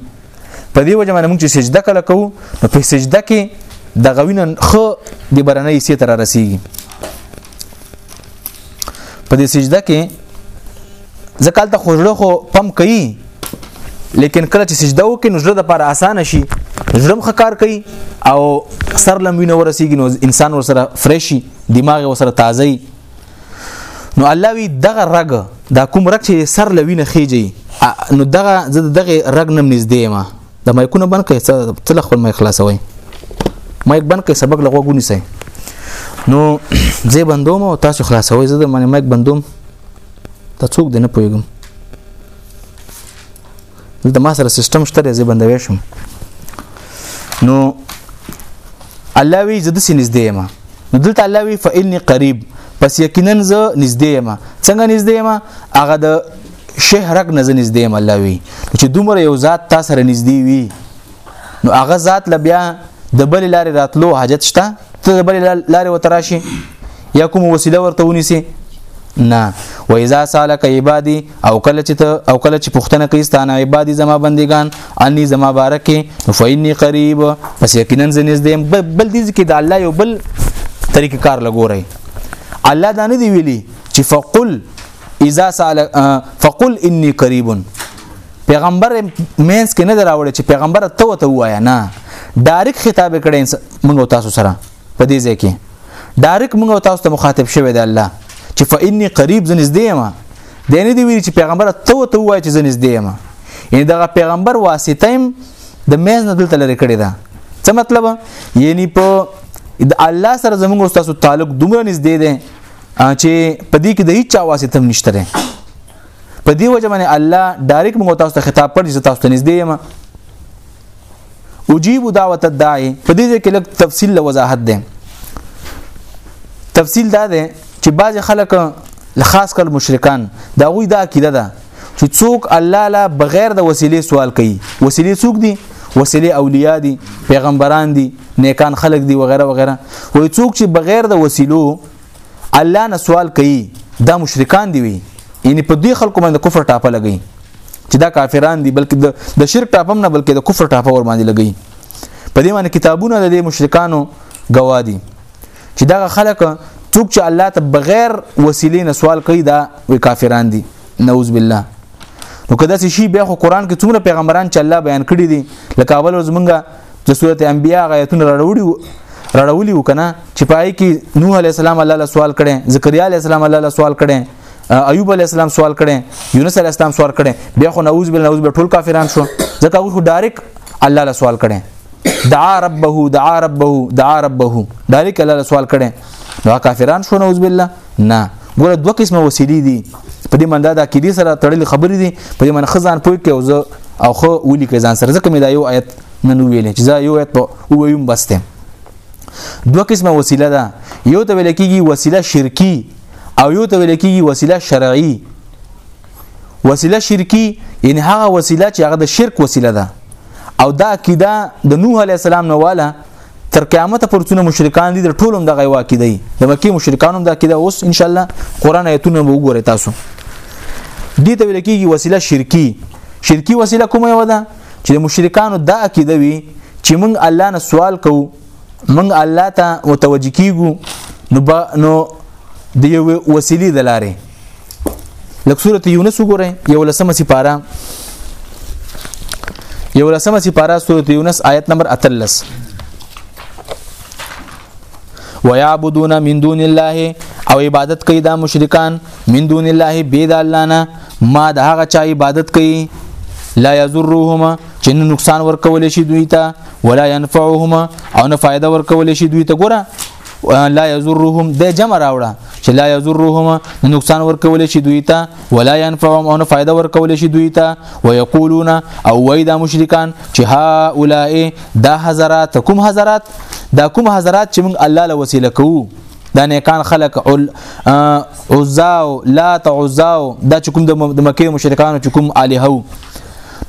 په دې وجه باندې موږ چې سجده کله کوو نو په سجده کې د غوینه خو د برنې سي تر رسیږي په دې سجده کې ځکه ته خوړه خو پم کوي لیکن کله چې سجده وکړي نو زړه د پر اسانه شي زړه مخ کار کوي او سر لمبینه ورسیږي نو انسان ور سره فرشي دماغ ور سره تازه نو الله وی دغه رګ دا کوم رګ چې سر لوینه خېږي نو دغه زه دغه رګ نم نږدې ما د مایکونو بند کې څه تل خپل مایک خلاصوي مایک بند کې سبق لغو غونی سي نو زه بندوم او تاسو خلاصوي زه د باندې مایک بندوم ته څوک دی نه پوهېږم دلته ما سره سیستم شته دی زه بندوی شم نو الله وی زه داسې نږدې یم نو دلته الله وی فإني قریب پس یقینا زه نږدې یم څنګه نږدې یم هغه د شیخ رک نه نږدې ملوي چې دومره یو ذات تا سره نږدې وي نو هغه ذات ل بیا د بل لارې راتلو حاجت شته ته د بل لارې وتراشي یا کوم وسیله ورته ونیسي نه و اذا سالک عبادی او کله چې او کله چې پښتنه کوي ستانه عبادی زما بندگان انی زما بارکه فینی قریب پس یقینا زنیزدې بل دې کې د الله یو بل طریقې کار لګوري الله دا نه دی ویلي چې فقل اذا سال فقل اني قريب پیغمبر مینس کې نه دراوړي چې پیغمبر ته وته وایا نه ډایرک خطاب کړي موږ تاسو سره په دې ځای کې ډایرک موږ تاسو ته مخاطب شوی دی الله چې فإني قریب زنس دی ما د نه دی ویل چې پیغمبر ته وته وایا چې زنس دی ما یعنی دغه پیغمبر واسطه هم د مینس نه دلته لري کړی دا څه مطلب یعنی په الله سره زموږ تاسو تعلق دومره نږدې دی چې په دې کې د هیڅ واسطه هم نشته ده په دې وجه باندې الله ډایرک موږ تاسو ته خطاب پر دې تاسو ته نږدې یم اجيب دعوت الداعي په دې کې لږ تفصیل له وضاحت ده تفصیل دا ده چې بعض خلک خاص کل مشرکان دا غوي دا عقیده ده چې څوک الله لا بغیر د وسیلې سوال کوي وسیلې څوک دي وسیلې اولیاء دي پیغمبران دي نیکان خلق دي وغیرہ وغیرہ وای څوک چې بغیر د وسیلو الله نه سوال کوي دا مشرکان دی وي یعنی په دې خلکو باندې کفر ټاپه لګي چې دا کافران دي بلکې د شرک ټاپم نه بلکې د کفر ټاپه ور باندې لګي په دې باندې کتابونه د مشرکانو گوادي چې دا خلک څوک چې الله ته بغیر وسیلې نه سوال کوي دا وی کافران دي نعوذ بالله نو کدا چې شی بیا خو قران کې څومره پیغمبران چې الله بیان کړی دي لکه اول ورځ مونږه د سورته انبیاء غیتونه راوړي راړولی وکنه چې پای کې نوح علی السلام الله له سوال کړي زکریا علی السلام الله له سوال کړي ایوب علی السلام سوال کړي یونس علی السلام سوال کړي بیا خو نعوذ بالله نعوذ بالله ټول کافران شو ځکه هغه ډایرک الله له سوال کړي دعا ربه دعا ربه دعا ربه ډایرک الله له سوال کړي نو کافران شو نعوذ بالله نه ګوره دوه قسمه وسیلې دي په دې مندا د عقیدې سره تړلې خبرې دي په دې من خزان پوي کې او زه او خو ولي کې ځان سره ځکه مې دا یو آیت نه نو ویلې چې دا یو آیت په ویم بس ته دوه قسمه وسیله ده یو ته ویل کېږي وسیله شرکی او یو ته ویل کېږي وسیله شرعي وسیله شرکی یعنی هغه وسیله چې هغه د شرک وسیله ده او دا عقیده د نوح علی السلام نواله تر قیامت پر څونه مشرکان دي د ټولم دغه واکې دی د مکی مشرکانو دا کېده اوس ان شاء الله قران آیتونه به وګورئ تاسو دې ته ویل کېږي وسیله شرکی شرکی وسیله کومه یو ده چې د مشرکانو دا عقیده وي چې موږ الله نه سوال کوو موږ الله ته متوجه کیږو نو نو د یو وسیلې د لارې لکه سورته یونس وګورئ یو لسمه سپاره یو لسمه سپاره سورته یونس آیت نمبر 13 ويعبدون من دون الله او عبادت کوي دا مشرکان من دون الله بيد الله نه ما د هغه چا عبادت کوي لا يضرهما چې نقصان ورکول شي دوی ته ولا ينفعهما او نه فائدہ ورکول شي دوی ته ګوره لا یزرهم د جمع راوړه چې لا یزرهم نقصان ورکول شي دوی ته ولا ينفعهم او فائدہ ورکول شي دوی ته ويقولون او وای دا مشرکان چې ها اولائے دا حضرات کوم حضرات دا کوم حضرات چې موږ الله له وسیله کوو دا نیکان خلق عزاو لا تعزاو دا چې کوم د مکه مشرکان چې کوم الہو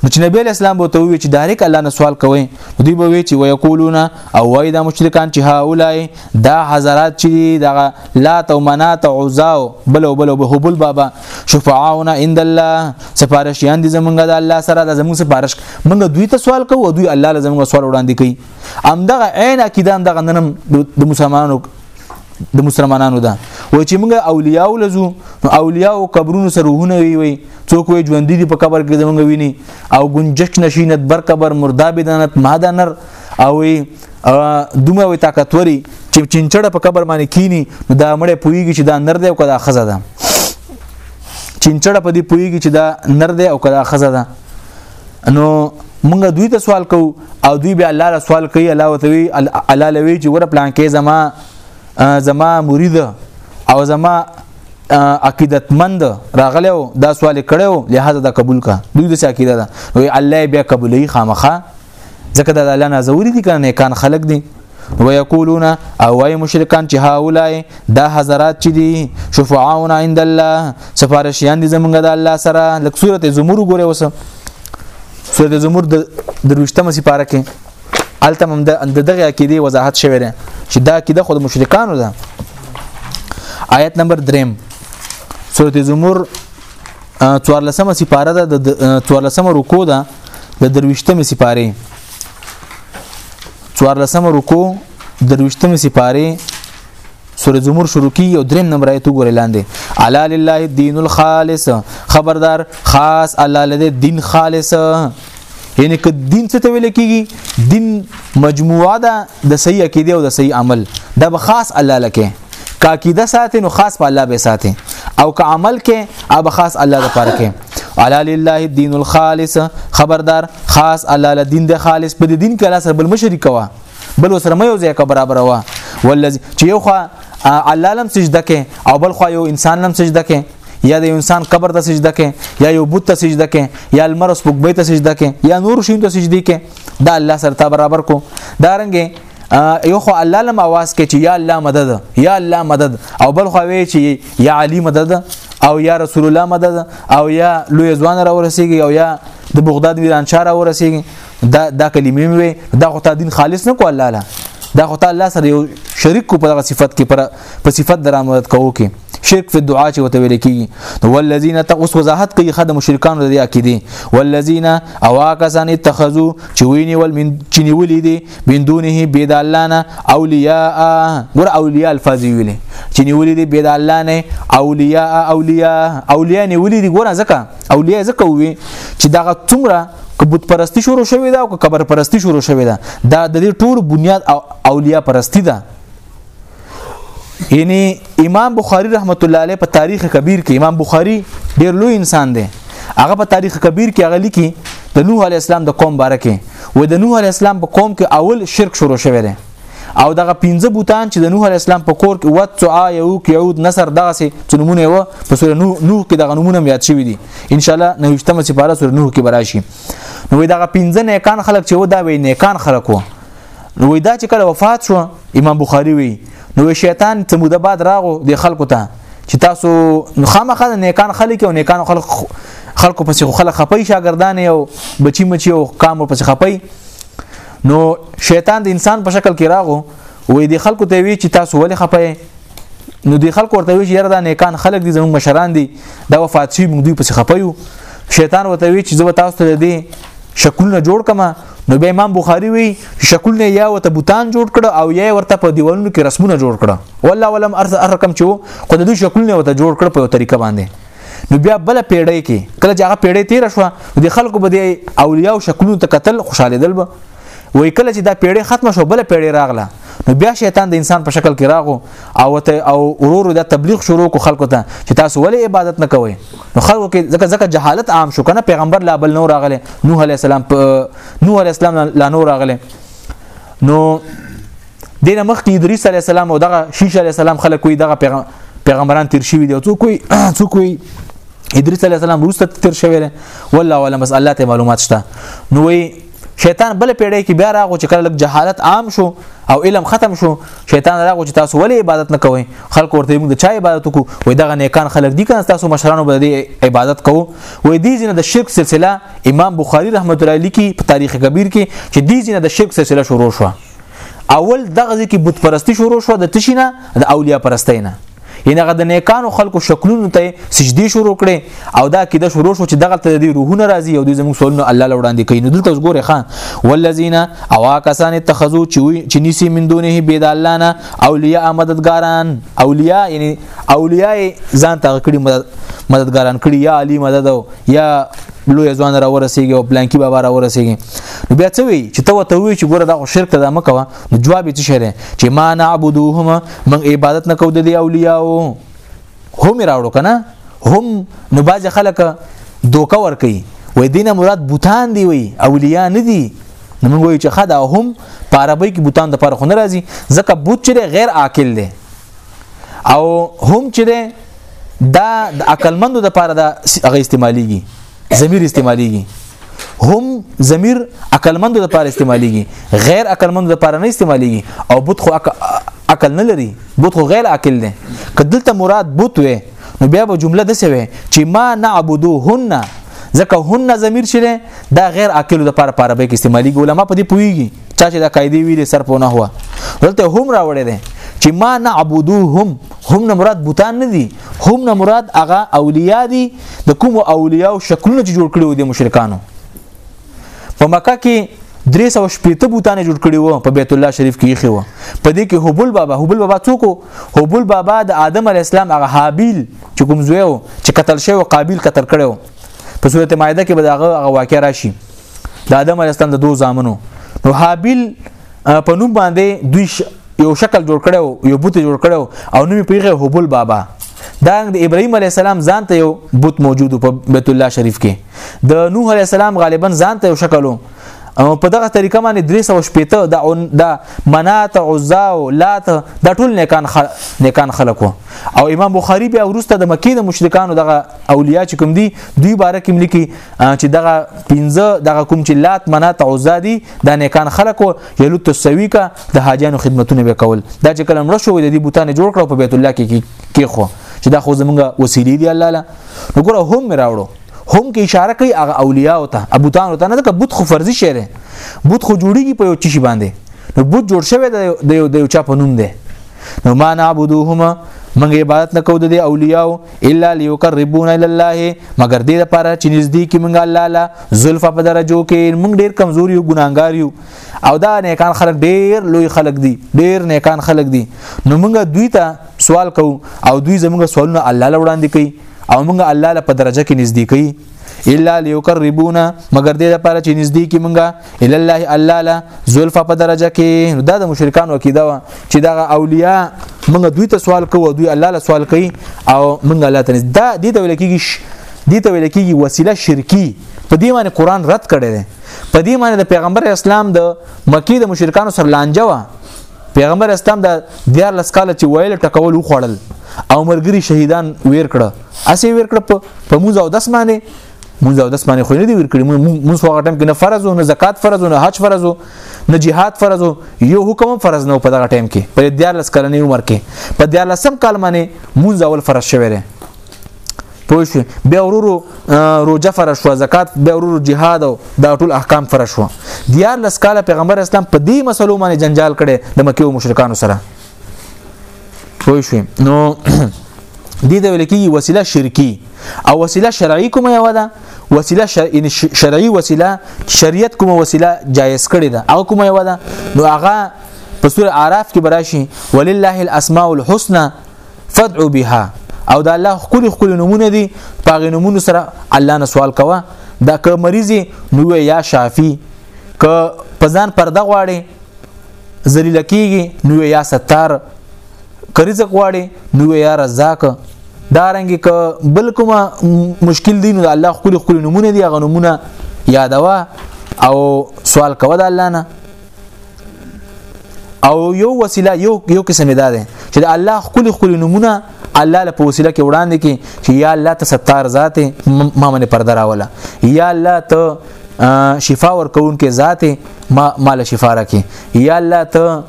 نو چې نبی اسلام بوته وی چې داریک الله نه سوال کوي دوی به وی چې ويقولون او وای دا مشرکان چې هاولای دا حضرات چې دا لات او منات او عزا بل او بل او بهبل بابا شفعاؤنا عند الله سفارشیان دي زمونږ د الله سره د زمونږ سفارش موږ دوی ته سوال کوو دوی الله لزمونږ سوال وړاندې کوي امدغه عین عقیده امدغه نن د مسلمانانو د مسلمانانو ده و چې موږ اولیاء ولزو نو اولیاء او قبرونو سره روحونه وی وي څوک وي ژوند دي په قبر کې زمونږ ویني او گنجش نشینت بر قبر مردا بدانت ماده نر او دومره وي طاقتوري چې چنچړه په قبر باندې کینی نو دا مړې پویږي چې دا نر دی او کدا خزه ده چنچړه په دې پویږي چې دا نر دی او کدا خزه ده نو مونږ دوی ته سوال کو او دوی بیا الله له سوال کوي الله وتوي الله لوي چې ور پلان کې زما زما مرید او زما عقیدتمند راغلو دا سوال کړو لہذا دا قبول کا دوی د عقیده ده وی الله بیا قبولې خامخه ځکه دا الله نه زوري دي کنه کان خلق دي ويقولون او اي مشرکان چې هاولای دا حضرات چې دي شفعاون عند الله سفارشيان دي زمونږ د الله سره لکه سورته زمر وګوره اوس سورته زمر د دروشتمه سپاره کې التم هم د دغه عقیده وضاحت شوی دی چې دا عقیده خود مشرکانو ده آیت نمبر 3 سورته زمر 14مه سپاره ده د 14مه رکو ده د دروشتمه سپاره 14 رکو دروشتمه سپاره سورې زمر شروع کی او دریم نمبر ایت وګورئ لاندې الا لله الدين الخالص خبردار خاص الله لده دین خالص یعنی که دین څه ته ویل کیږي دین مجموعه ده د صحیح عقیده او د صحیح عمل دا به خاص الله لکه که عقیده ساتي نو خاص په الله به ساتي او که عمل کې اب خاص الله د پاره کې علا لله الدين الخالص خبردار خاص الله له دین د خالص په دین کې الله سره بل مشرک کوا بل سره مې یو ځای کا برابر وا ولذي چې یو خو الله لم سجده کې او بل خو یو انسان لم سجده کې یا د انسان قبر ته سجده کې یا یو بت ته سجده کې یا المرس بوګبې ته سجده کې یا نور شین ته سجدي کې دا الله سره تا برابر کو دا رنګه یو خو الله لم आवाज کې چې یا الله مدد یا الله مدد او بل خو وی چې یا علی مدد او یا رسول الله مدد او یا لوی ځوان را ورسیږي او یا د بغداد ویران شهر را ورسیږي دا دا کلمې وي دا خو تا دین خالص نه کو الله لا دا خو تا الله سره یو شریک کو په صفت کې پر په صفت درامد کوو کې شرک په دعا چې وته ویل کیږي نو والذین تقص وضاحت کوي خدای مشرکان د عقیده والذین اواکسان اتخذو چې ویني ول من چې نیولې دي من دونه بيد الله نه اولیاء ګور اولیاء الفاظ ویلې چې نیولې دي بيد الله نه اولیاء اولیاء اولیاء نیولې دي ګور ځکه اولیاء ځکه وي چې دغه څومره کبوت پرستی شروع شوې ده او کبر پرستی شروع شوې ده دا د دې ټول بنیاد اولیاء پرستی ده یعنی امام بخاری رحمت الله علیه په تاریخ کبیر کې امام بخاری ډیر لوی انسان دی هغه په تاریخ کبیر کې هغه لیکي د نوح علی اسلام د قوم باره کې و د نوح علی اسلام په قوم کې اول شرک شروع شوی دی او دغه پنځه بوتان چې د نوح علی اسلام په کور کې وت سعا یو کیود نصر دغه سي څنمونه و په سور نوح نوح کې دغه نمونه یاد شوی دي ان شاء الله نوښتمه سپاره سور نوح کې براشي نو دغه پنځه نیکان خلک چې و دا وی نیکان خلک وو نو وای دا چې کله وفات شو امام بخاری وی نو شیطان ته موده بعد راغو د خلکو ته چې تاسو نو خامخا نیکان خلک او نیکان خلک خلکو پسې خلک خپي شاګردان او بچی مچی او کام پسې خپي نو شیطان د انسان په شکل کې راغو وې د خلکو ته وی چې تاسو ولې خپي نو د خلکو ورته وی چې یاره دا نیکان خلک دي زموږ مشران دي دا وفات شي موږ دوی پسې خپيو شیطان ورته وی چې زه تاسو ته دې شکلونه جوړ کما نو به امام بخاری وی شکل نه یا وته بوتان جوړ کړ او یا ورته په دیوالونو کې رسمونه جوړ کړ والله ولم ارز رقم چو خو د دوی شکل نه وته جوړ کړ په یو طریقه باندې نو بیا بل پیړۍ کې کله چې هغه پیړۍ تیر شو د خلکو به د اولیاء او شکلونو ته قتل خوشاله دل به وای کله چې دا پیړۍ ختمه شو بل پیړۍ راغله نو بیا شیطان د انسان په شکل کې راغو او ته او ورور دا تبلیغ شروع کو خلکو ته چې تاسو ولې عبادت نه کوئ نو خلکو کې ځکه ځکه جهالت عام شو کنه پیغمبر لا بل نور راغله نوح علی السلام نوح علی السلام لا نور راغله نو دینه مخکې ادریس علی السلام او دغه شیش علی السلام خلک وي دغه پیغمبر پیغمبران تیر شوی دی څوک وي څوک وي ادریس علی السلام روسته تیر شوی دی والله علم بس الله ته معلومات شته نو وی شیطان بل پیړې کې بیا راغو چې کله جهالت عام شو او علم ختم شو شیطان راغو چې تاسو ولې عبادت نه کوئ خلکو ورته موږ د چا عبادت کو وې دغه نیکان خلک دي کنه تاسو مشرانو به دې عبادت کوو وې دې جن د شرک سلسله امام بخاری رحمت الله لیکي په تاریخ کبیر کې چې دې جن د شرک سلسله شروع شو اول دغه ځکه بت پرستی شروع شو د تشینه د اولیاء پرستینه یعنی هغه د نیکانو خلکو شکلونو ته سجدي شروع کړي او دا کیده شروع شو چې دغه ته د روحونه راځي او د زموږ سوالونه الله لوړاندې کوي نو دلته وګوره خان والذین اوا کسان اتخذو چې نیسی من دونه بيد الله نه اولیاء مددګاران اولیاء یعنی اولیاء ځان ته کړي مدد مددګاران کړي یا علی مدد یا لوی ځوان را ورسیږي او پلانکی بابا را ورسیږي بیا څه وی چې ته وته وی چې ګوره دا شرک ته دا مکوه نو جواب یې څه دی چې ما نعبدوهم من عبادت نکو د اولیاء هم راوړو کنه هم نو باز خلک دوکه ور کوي وې دینه مراد بوتان دی وي اولیاء نه دي نو موږ وایو چې خدا هم په عربی کې بوتان د فرق نه راځي ځکه بوت چې غیر عاقل دی او هم چې دا د عقلمندو د پاره د هغه استعماليږي ضمیر استعمالیږي هم ضمیر عقلمند د پاره استعمالیږي غیر عقلمند د پاره نه استعمالیږي او بوت خو عقل نه لري بوت خو غیر عقل دی کدلته مراد بوت وي نو بیا به جمله دسه وي چې ما نعبدوهن ځکه هن ضمیر شله دا غیر عاقل د پاره پاره به استعمالي علماء په دې پويږي چا چې دا قاعده ویلې سر په نه هوا دلته هم راوړې ده چې ما نعبدوهم هم نه مراد بوتان نه دي هم نه مراد هغه اولیاء دي د کوم اولیاء او شکلونه چې جوړ کړي وو د مشرکانو په مکه کې درې سو شپېته بوتانه جوړ کړي وو په بیت الله شریف کې یې وو په دې کې حبل بابا حبل بابا څوک حبل بابا د آدم علی السلام هغه حابیل چې کوم زوی وو چې قتل شوی او قابیل قتل کړي وو په سورته مائده کې به دا هغه واقع راشي د آدم علی السلام د دوه زامنو نو حابیل په نوم باندې دوی یو شکل جوړ کړو یو بت جوړ کړو او نوم پیغه حبل بابا دا د ابراهيم عليه السلام ځان ته یو بت موجود په بیت الله شریف کې د نوح عليه السلام غالبا ځان ته یو شکلو او په دغه طریقه باندې 315 د د منات عزا او لات د ټول نیکان خل... نیکان خلکو او امام بخاری بیا ورسته د مکی د مشرکانو دغه اولیاء چې کوم دي دوی باره کې ملي کې چې دغه پنځه دغه کوم چې لات منات عزا دي د نیکان خلکو یلو تسوی کا د حاجانو خدمتونه وکول دا چې کلم رشو د دې بوتانه جوړ کړو په بیت الله کې کې خو چې دا خو زمونږه وسیلې دي الله لا نو ګره هم راوړو هم کې اشاره کوي هغه اولیاء او ته ابو تان او ته نه د بوت خو فرضي شی دی بوت خو جوړیږي په یو چی شي باندې نو بوت جوړ شوی د یو د یو چا په نوم دی نو ما نعبدوهما منګه عبادت نکو د اولیاء الا ليقربون الى الله مگر دې لپاره چې نږدې کې مونږه الله لا زلف په درجو کې مونږ ډېر کمزوري او ګناګار یو او دا نیکان خلک ډېر لوی خلک دي ډېر نیکان خلک دي نو مونږ دوی ته سوال کوو او دوی زمونږ سوالونه الله له وړاندې کوي او مونږ الله له په درجه کې نږدې کوي الا ليقربون مگر دې لپاره چې نږدې کې مونږه الا الله الله لا زلفا په درجه کې دا د مشرکانو عقیده و چې دا اولیاء موږ دوی ته سوال کوو دوی الله له سوال کوي او موږ الله ته دا دې ته ویل کېږي دې ته ویل کېږي وسیله شرکی په دې معنی قران رد کړي دي په دې معنی د پیغمبر اسلام د مکی د مشرکانو سره لانجه و پیغمبر اسلام د دیار لسکاله چې ویل ټکول وخوړل او مرګري شهیدان ویر کړه اسی ویر کړه په موزه او دس باندې مونږ او داس باندې خو نه دی ور کړی مونږ خو هغه ټیم کې نه فرض نه زکات فرض نه حج فرض نه jihad فرض یو حکم فرض نه په دغه ټیم کې په 14 کلنې عمر کې په 14 کال باندې مونږ اول فرض شوی دی پوه شو بیا ورورو روزه فرض شو زکات بیا ورورو jihad او دا ټول احکام فرض شو 14 کال پیغمبر اسلام په دې مسلو باندې جنجال کړي د مکه او مشرکانو سره پوه شو نو دې ته ویل کېږي وسیله شرکی او وسیله شرعي کومه یو ده وسیله شر... یعنی شرعي وسیله شریعت کومه وسیله جایز کړې ده او کومه یو ده نو هغه په سوره اعراف کې براشي ولله الاسماء الحسنى فدعوا بها او دا الله خولي خولي نمونه دي پاغه نمونه سره الله نه سوال کوه دا که مریضي نو یا شافي که پزان پرده غواړي ذلیل کیږي نو یا ستار قرض غواړي نو یا رزاق دارنګ ک بل کومه مشکل دین د الله خپل خپل نمونه دی غو نمونه یادوا او سوال کوه د الله نه او یو وسیله یو یو قسم ده چې د الله خپل خپل نمونه الله له وسیله کې وړاندې کې چې یا الله ته ستار ذات ما باندې پرده راوله یا الله ته شفا ورکون کې ذات ما مال شفا راکې یا الله ته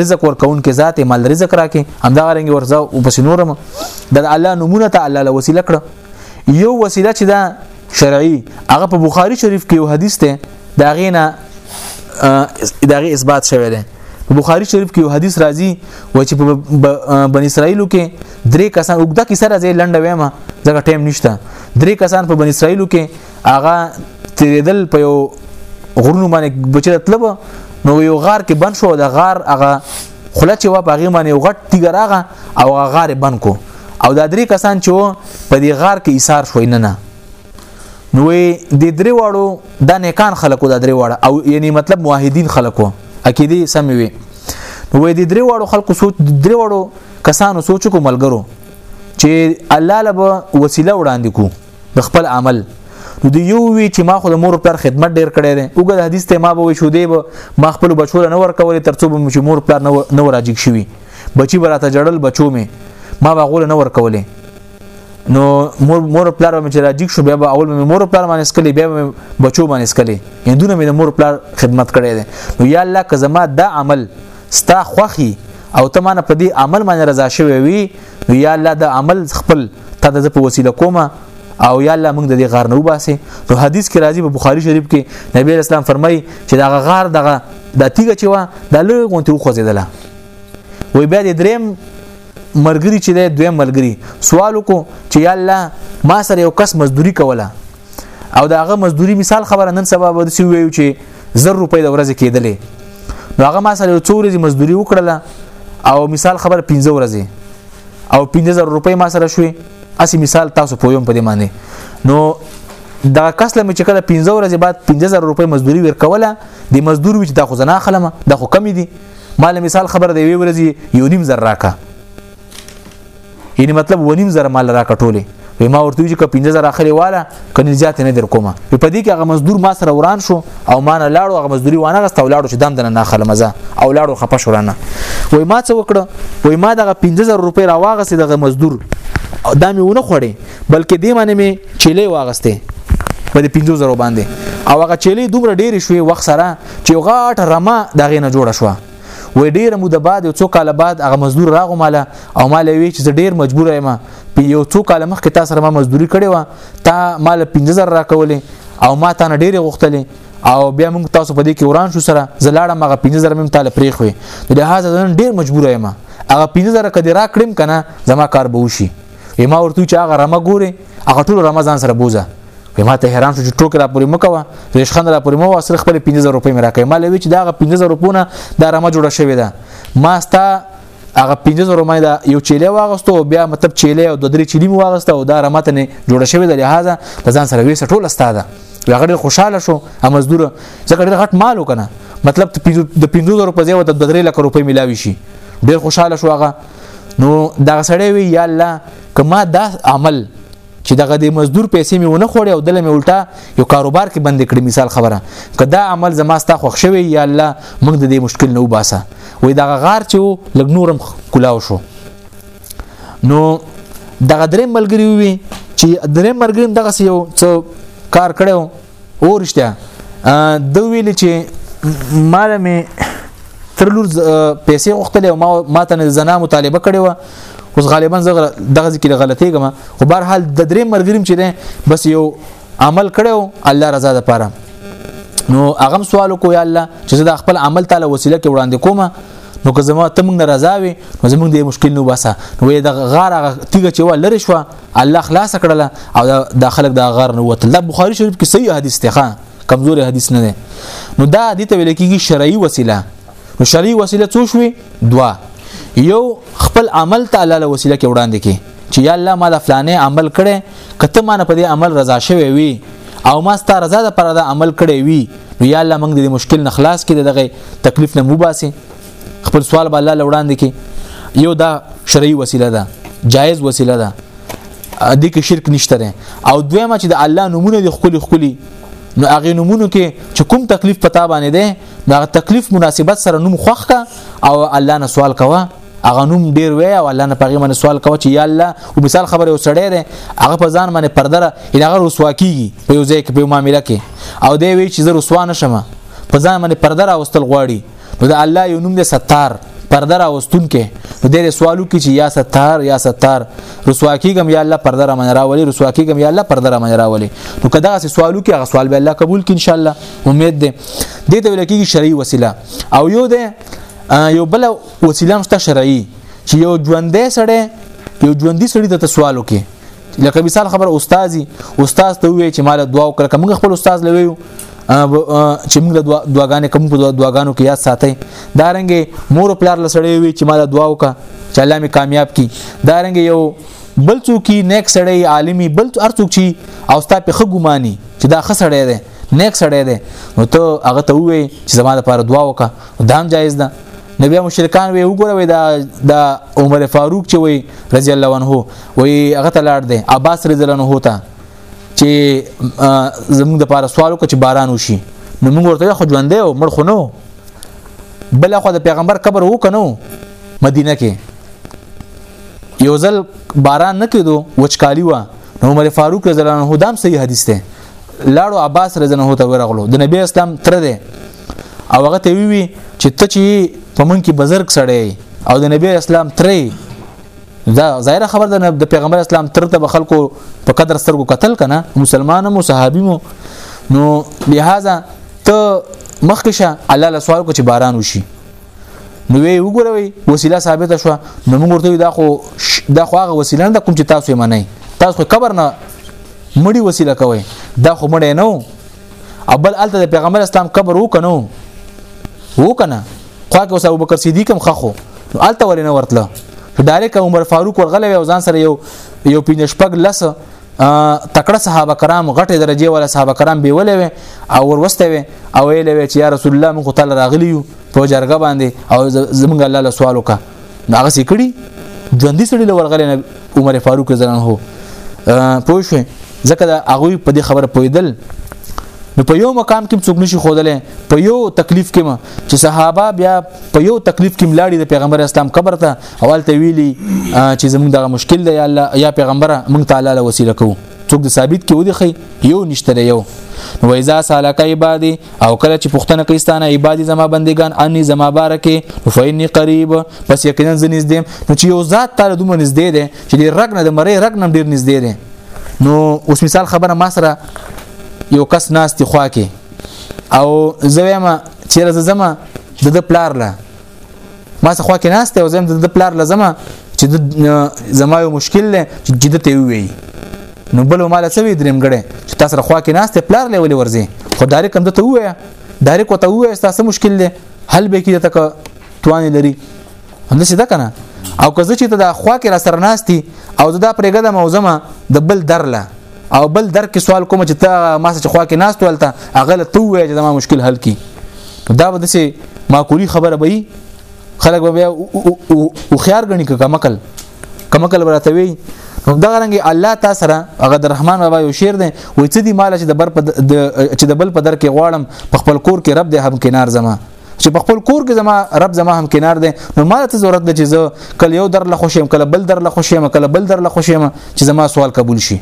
رزق ورکون کې ذات مال رزق راکې همدا رنګ ورځه او پس نورم د الله نمونه ته الله له وسیله کړ یو وسیله چې دا شرعي هغه په بخاری شریف کې یو حدیث ته دا غینا داغه اثبات شوی دی په بخاری شریف کې یو حدیث راځي و چې په بن اسرائیلو کې درې کسان وګدا کې سره ځای لنډ وېما ځکه ټیم نشته درې کسان په بن اسرائیلو کې هغه تیریدل په یو غرونو باندې بچی تلب نو یو غار کې بند شو د غار هغه خله چې وا پاغي باندې یو غټ تیګر هغه او هغه غار بند کو او دا درې کسان چې په دې غار کې ایثار شوی نه نه نو د درې واړو د نیکان خلکو د درې واړه او یعنی مطلب موحدین خلکو عقیده سم وي نو د درې واړو خلکو سوچ درې واړو کسانو سوچ کو ملګرو چې الله لبه وسیله وړاندې کو د خپل عمل نو دی یو وی چې ما خو د مور پلار خدمت ډیر کړی دی اوګه د حدیث ته ما به وی شو دی به ما خپل بچو نه ور کولې ترڅو به چې مور پلار نه وراجګ شوی بچی براته جړل بچو می ما به غول نه ور کولې نو مور مور پلار مې چې راجګ شو بیا به اول مې مور پلار باندې سکلې بیا به بچو باندې سکلې هندونه مې د مور پلار خدمت کړی دی نو یا الله که زما دا عمل ستا خوخي او ته مانه په دې عمل باندې رضا شوی وي یا الله د عمل خپل تا د په وسیله کومه او یا الله موږ د دې غار نه وباسي نو حدیث کې راځي په بخاری شریف کې نبی اسلام فرمایي چې دا غار دغه د تیګه چې وا د لږ غونته وخوځیدله وای بیا د دریم مرګري چې د دویم مرګري سوال وکړو چې یا الله ما سره یو کس مزدوري کوله او دا هغه مزدوري مثال خبره نن سبا به څه ویو چې 1000 روپۍ د ورځې کېدلې نو هغه ما سره څو ورځې مزدوري وکړله او مثال خبره 15 ورځې او 15000 روپۍ ما سره شوې اسی مثال تاسو پویم په دې معنی نو دا کس لمه چې کله 15 ورځې بعد 15000 روپۍ مزدوري ورکوله د مزدور وچ دا خو زنه خلمه دا خو کمی دي مال مثال خبره دی وی ورځي یو نیم زر راکا یعنی مطلب ونیم زره مال را کټولې وې ما ورته چې ک 15000 اخلي والا کني زیات نه در کومه په دې کې هغه مزدور ما سره وران شو او ما نه لاړو هغه مزدوري وانه غست او لاړو چې دام دنه نه خل مزه او لاړو خپه شو رانه وې ما څه وکړه وې ما دغه 15000 روپۍ را واغسې دغه مزدور دا مې ونه خوړې بلکې دې باندې مې چيلې واغستې په دې 15000 باندې او هغه چيلې دومره ډېرې شوې وخت سره چې غاټ رما دغه نه جوړه شوه وې ډیر مو د بعد یو څو کال بعد هغه مزدور راغو ماله او مال وی چې ډیر مجبور یم په یو څو کال مخکې تاسو سره ما مزدوري کړې و تا مال 15000 راکولې او ما تا نه ډیره غوښتلې او بیا موږ تاسو په دې کې وران شو سره زلاړه مغه 15000 مم تعالی پرې خوې د لحاظ نن ډیر مجبور یم هغه 15000 کدي را کړم کنه زما کار به وشي وی ما ورته چې هغه رمه ګوره هغه ټول رمضان سره بوزه وی ما ته حیران شو چې ټوکې را پورې مکوه ریشخند را پورې مو واسره خپل 15000 روپۍ مې راکې ما لوي چې دا هغه 15000 روپونه دا رمه جوړه شوې ده ما ستا هغه 15000 روپۍ دا یو چيله واغستو بیا مطلب چيله او د درې چيلي مو واغسته او دا رمه ته نه جوړه شوې ده لہذا د ځان سره وې ټول استاده هغه ډیر خوشاله شو ا مزدور ځکه ډیر غټ مال وکنه مطلب د 15000 روپۍ ځای د 3 لک روپۍ ملاوي شي ډیر خوشاله شو هغه نو دا سړی وی یا الله کما دا عمل چې دغه د مزدور پیسې مې ونه خوړې او دله مې الټا یو کاروبار کې بند کړې مثال خبره کدا عمل زما ستا خوښ شوی یا الله موږ د دې مشکل نه وباسه وې دغه غار چې لګ نورم کلاو شو نو دغه درې ملګری وي چې درې ملګری دغه یو څو کار کړو اورشته د ویل چې مال می تر لور پیسې غوښتلې او ما ماته نه زنا مطالبه کړې و اوس غالبا زه دغه ذکر غلطي کوم خو بهر حال د درې مرګریم چې ده بس یو عمل کړو الله رضا ده پاره نو هغه سوال کو یا الله چې زه د خپل عمل تعالی وسیله کې وړاندې کوم نو که زما ته موږ ناراضه وي نو زموږ د مشکل نو باسه نو د غار هغه تیګه چې ولر شو الله خلاص کړل او دا خلک دا غر نه وتل دا بخاری شریف کې صحیح حدیث دی ښا کمزوري حدیث نه دی نو دا د ته ویل کېږي شرعي وسیله نو شرعي وسیله څو شوي دوا یو خپل عمل ته الله وسیله کې وړاندې کې چې یا الله ما د فلانه عمل کړي کته ما نه په دې عمل رضا شوی وي او ما ستا رضا د پر د عمل کړي وي نو یا الله موږ د مشکل نه خلاص کړي دغه تکلیف نه مو باسي خپل سوال به الله لوړاندې کې یو دا شرعي وسیله ده جایز وسیله ده د کې شرک نشته او دویمه چې د الله نمونه د خولي خولي نو هغه نمونه کې چې کوم تکلیف پتا باندې ده نو هغه تکلیف مناسبت سره نوم خوخ کا او الله نه سوال کوه هغه نوم ډیر وی او الله نه پغې من سوال کوه چې یا الله او مثال خبره وسړې ده هغه په ځان باندې پردره هغه رسوا کیږي په یو ځای کې په معاملې کې او دی وی چې زه رسوا نشم په ځان باندې پردره واستل غواړي نو د الله یو نوم دی ستار پرده را وستون کې نو د سوالو کې چې یا ستار یا ستار رسوا کیږم یا الله پرده را منرا ولي رسوا کیږم یا الله پرده را منرا ولي نو کدا سه سوالو کې هغه سوال به الله قبول کړي ان شاء الله امید ده دې ته ویل کېږي شرعي وسیله او یو ده یو بل وسیله مشته شرعي چې یو ژوندې سړی یو ژوندې سړی د سوال وکي لکه مثال خبر استادي استاد ته وی چې مال دعا وکړه موږ خپل استاد لوي چې موږ د دعاګانې کوم په دعاګانو کې یاد ساتي دا رنګ مور پلار لسړې وي چې ما د دعا وکړه چې الله می کامیاب کی دا رنګ یو بل څوک نیک سړی عالمی بل هر څوک چې او ستا په خګومانی چې دا خسړې ده نیک سړی دی نو ته هغه ته وې چې زما لپاره دعا وکړه دا هم جایز ده نبی مشرکان وی وګوره وی دا د عمر فاروق چې وی رضی الله عنه وی هغه ته لاړ دی عباس رضی الله عنه ته چې زموږ د پاره سوال وکړي چې باران وشي نو موږ ورته خو ژوندې او مړ خو نو بل خو د پیغمبر قبر وو کنو مدینه کې یو ځل باران نه کېدو وچکالي و نو عمر فاروق رضی الله عنه دام صحیح حدیث ته لاړو عباس رضی الله عنه ته ورغلو د نبی اسلام تر دې او هغه ته وی چې ته چې په من کې بزرګ سړی او د نبی اسلام ترې دا ظاهره خبر ده د پیغمبر اسلام تر ته خلکو په قدر سترګو قتل کنه مسلمانانو مو صحابي مو نو لہذا ته مخکشه الله له سوال کو چې باران وشي نو وی وګوروي وسیله ثابته شو نو موږ ورته دا خو دا خو هغه وسیله نه کوم چې تاسو یې منئ تاسو قبر نه مړی وسیله کوي دا خو مړی نه او بل الته د پیغمبر اسلام قبر وکنو وکنه خو که اوس ابوبکر صدیق هم خخو نو الته ولې نه ورتله ډایرک عمر فاروق ورغله او ځان سره یو یو پینځ شپږ لس تکړه صحابه کرام غټه درجه ولا صحابه کرام بیولې وي او وروسته وي او ویلې وي چې یا رسول الله موږ تعالی راغلی یو په جرګه باندې او زمونږ الله له سوال وکړه ناغه سي کړي ژوندۍ سړي لور غلې عمر فاروق رضی الله عنه پوه شو ځکه دا هغه په دې خبره پویدل نو په یو مقام کې څوک نشي خودلې په یو تکلیف کې ما چې صحابه بیا په یو تکلیف کې ملاړي د پیغمبر اسلام قبر ته اول ته ویلي چې زموږ دغه مشکل دی یا الله یا پیغمبره موږ تعالی له وسیله کوو څوک د ثابت کې ودی خي یو نشته یو نو اذا سالک عبادي او کله چې پښتنه کويستانه عبادي زما بندگان اني زما بارکه فإني قريب پس یقینا زنيز دي نو چې یو ذات تعالی دومره نږدې دي چې د رګ نه د مری رګ نه ډیر نږدې دي نو اوس مثال خبره ما سره یو کس ناس تی خوا کې او زویما چیرې زما د د پلار له ما څه خوا کې ناست او زم د پلار لزمه چې د زما یو مشکل دی چې جده ته وی نو بل مال څه وی دریم غړې چې تاسو را خوا کې ناست پلار لولې ورځي خو دارک هم ته وی دارک وته وی تاسو مشکل دی حل به کې تک توان لري همدا څه ده کنه او که زه چې ته د خوا کې را سره ناشتي او زه دا پرېګه د موزمه د بل درله او بل در کې سوال کوم چې ته ما څه خوا کې ناست ولته هغه ته وې چې زما مشکل حل کی دا به دسه معقولی خبره به خلک به بیا او خيار غني کمکل کمکل براته وي نو دا رنګي الله تعالی سره هغه د رحمان بابا یو شعر دی وې څه دی مال چې د بر چې د بل په در کې غواړم په خپل کور کې رب دې هم کنار زما چې په خپل کور کې زما رب زما هم کنار دی نو ما ته ضرورت ده چې زه کله یو در له خوشم کله بل در له خوشم کله بل در له خوشم چې زما سوال قبول شي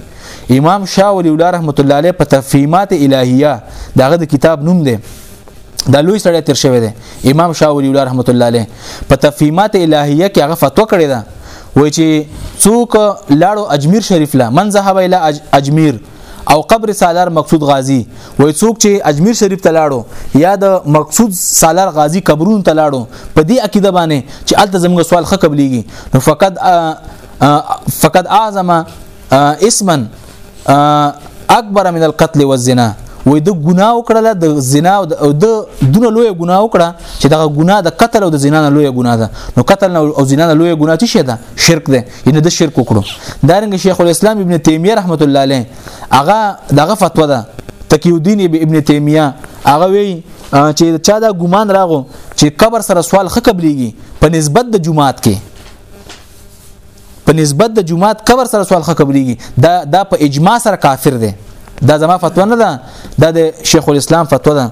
امام شاه ولی الله رحمت الله علیه په تفهیمات الهیه داغه د کتاب نوم دی دا لوی سړی تیر شوی دی امام شاه ولی الله رحمت الله علیه په تفهیمات الهیه کې هغه فتوا کړې ده وای چې څوک لاړو اجمیر شریف لا من ذهب اله اجمیر او قبر سالار مقصود غازی وای څوک چې اجمیر شریف ته لاړو یا د مقصود سالار غازی قبرونو ته لاړو په دې عقیده باندې چې الته زموږ سوال خه قبليږي نو فقط فقط اعظم اسما اکبر من القتل والزنا وې د ګناه وکړه د زنا او د دونه لوی ګناه وکړه چې دغه ګناه د قتل او د زنا نه لوی ګناه ده نو قتل او زنا نه لوی ګناه څه ده شرک ده ان د شرک وکړو دا رنګ شیخ الاسلام ابن تیمیه رحمت الله علیه هغه دغه فتوا ده تقی الدین ابن تیمیه هغه وی چې چا دا ګمان راغو چې قبر سره سوال خ قبليږي په نسبت د جمعات کې په نسبت د جمعات قبر سره سوال خ قبليږي دا دا په اجماع سره کافر دی دا زما فتوا نه ده دا د شیخ الاسلام فتوا ده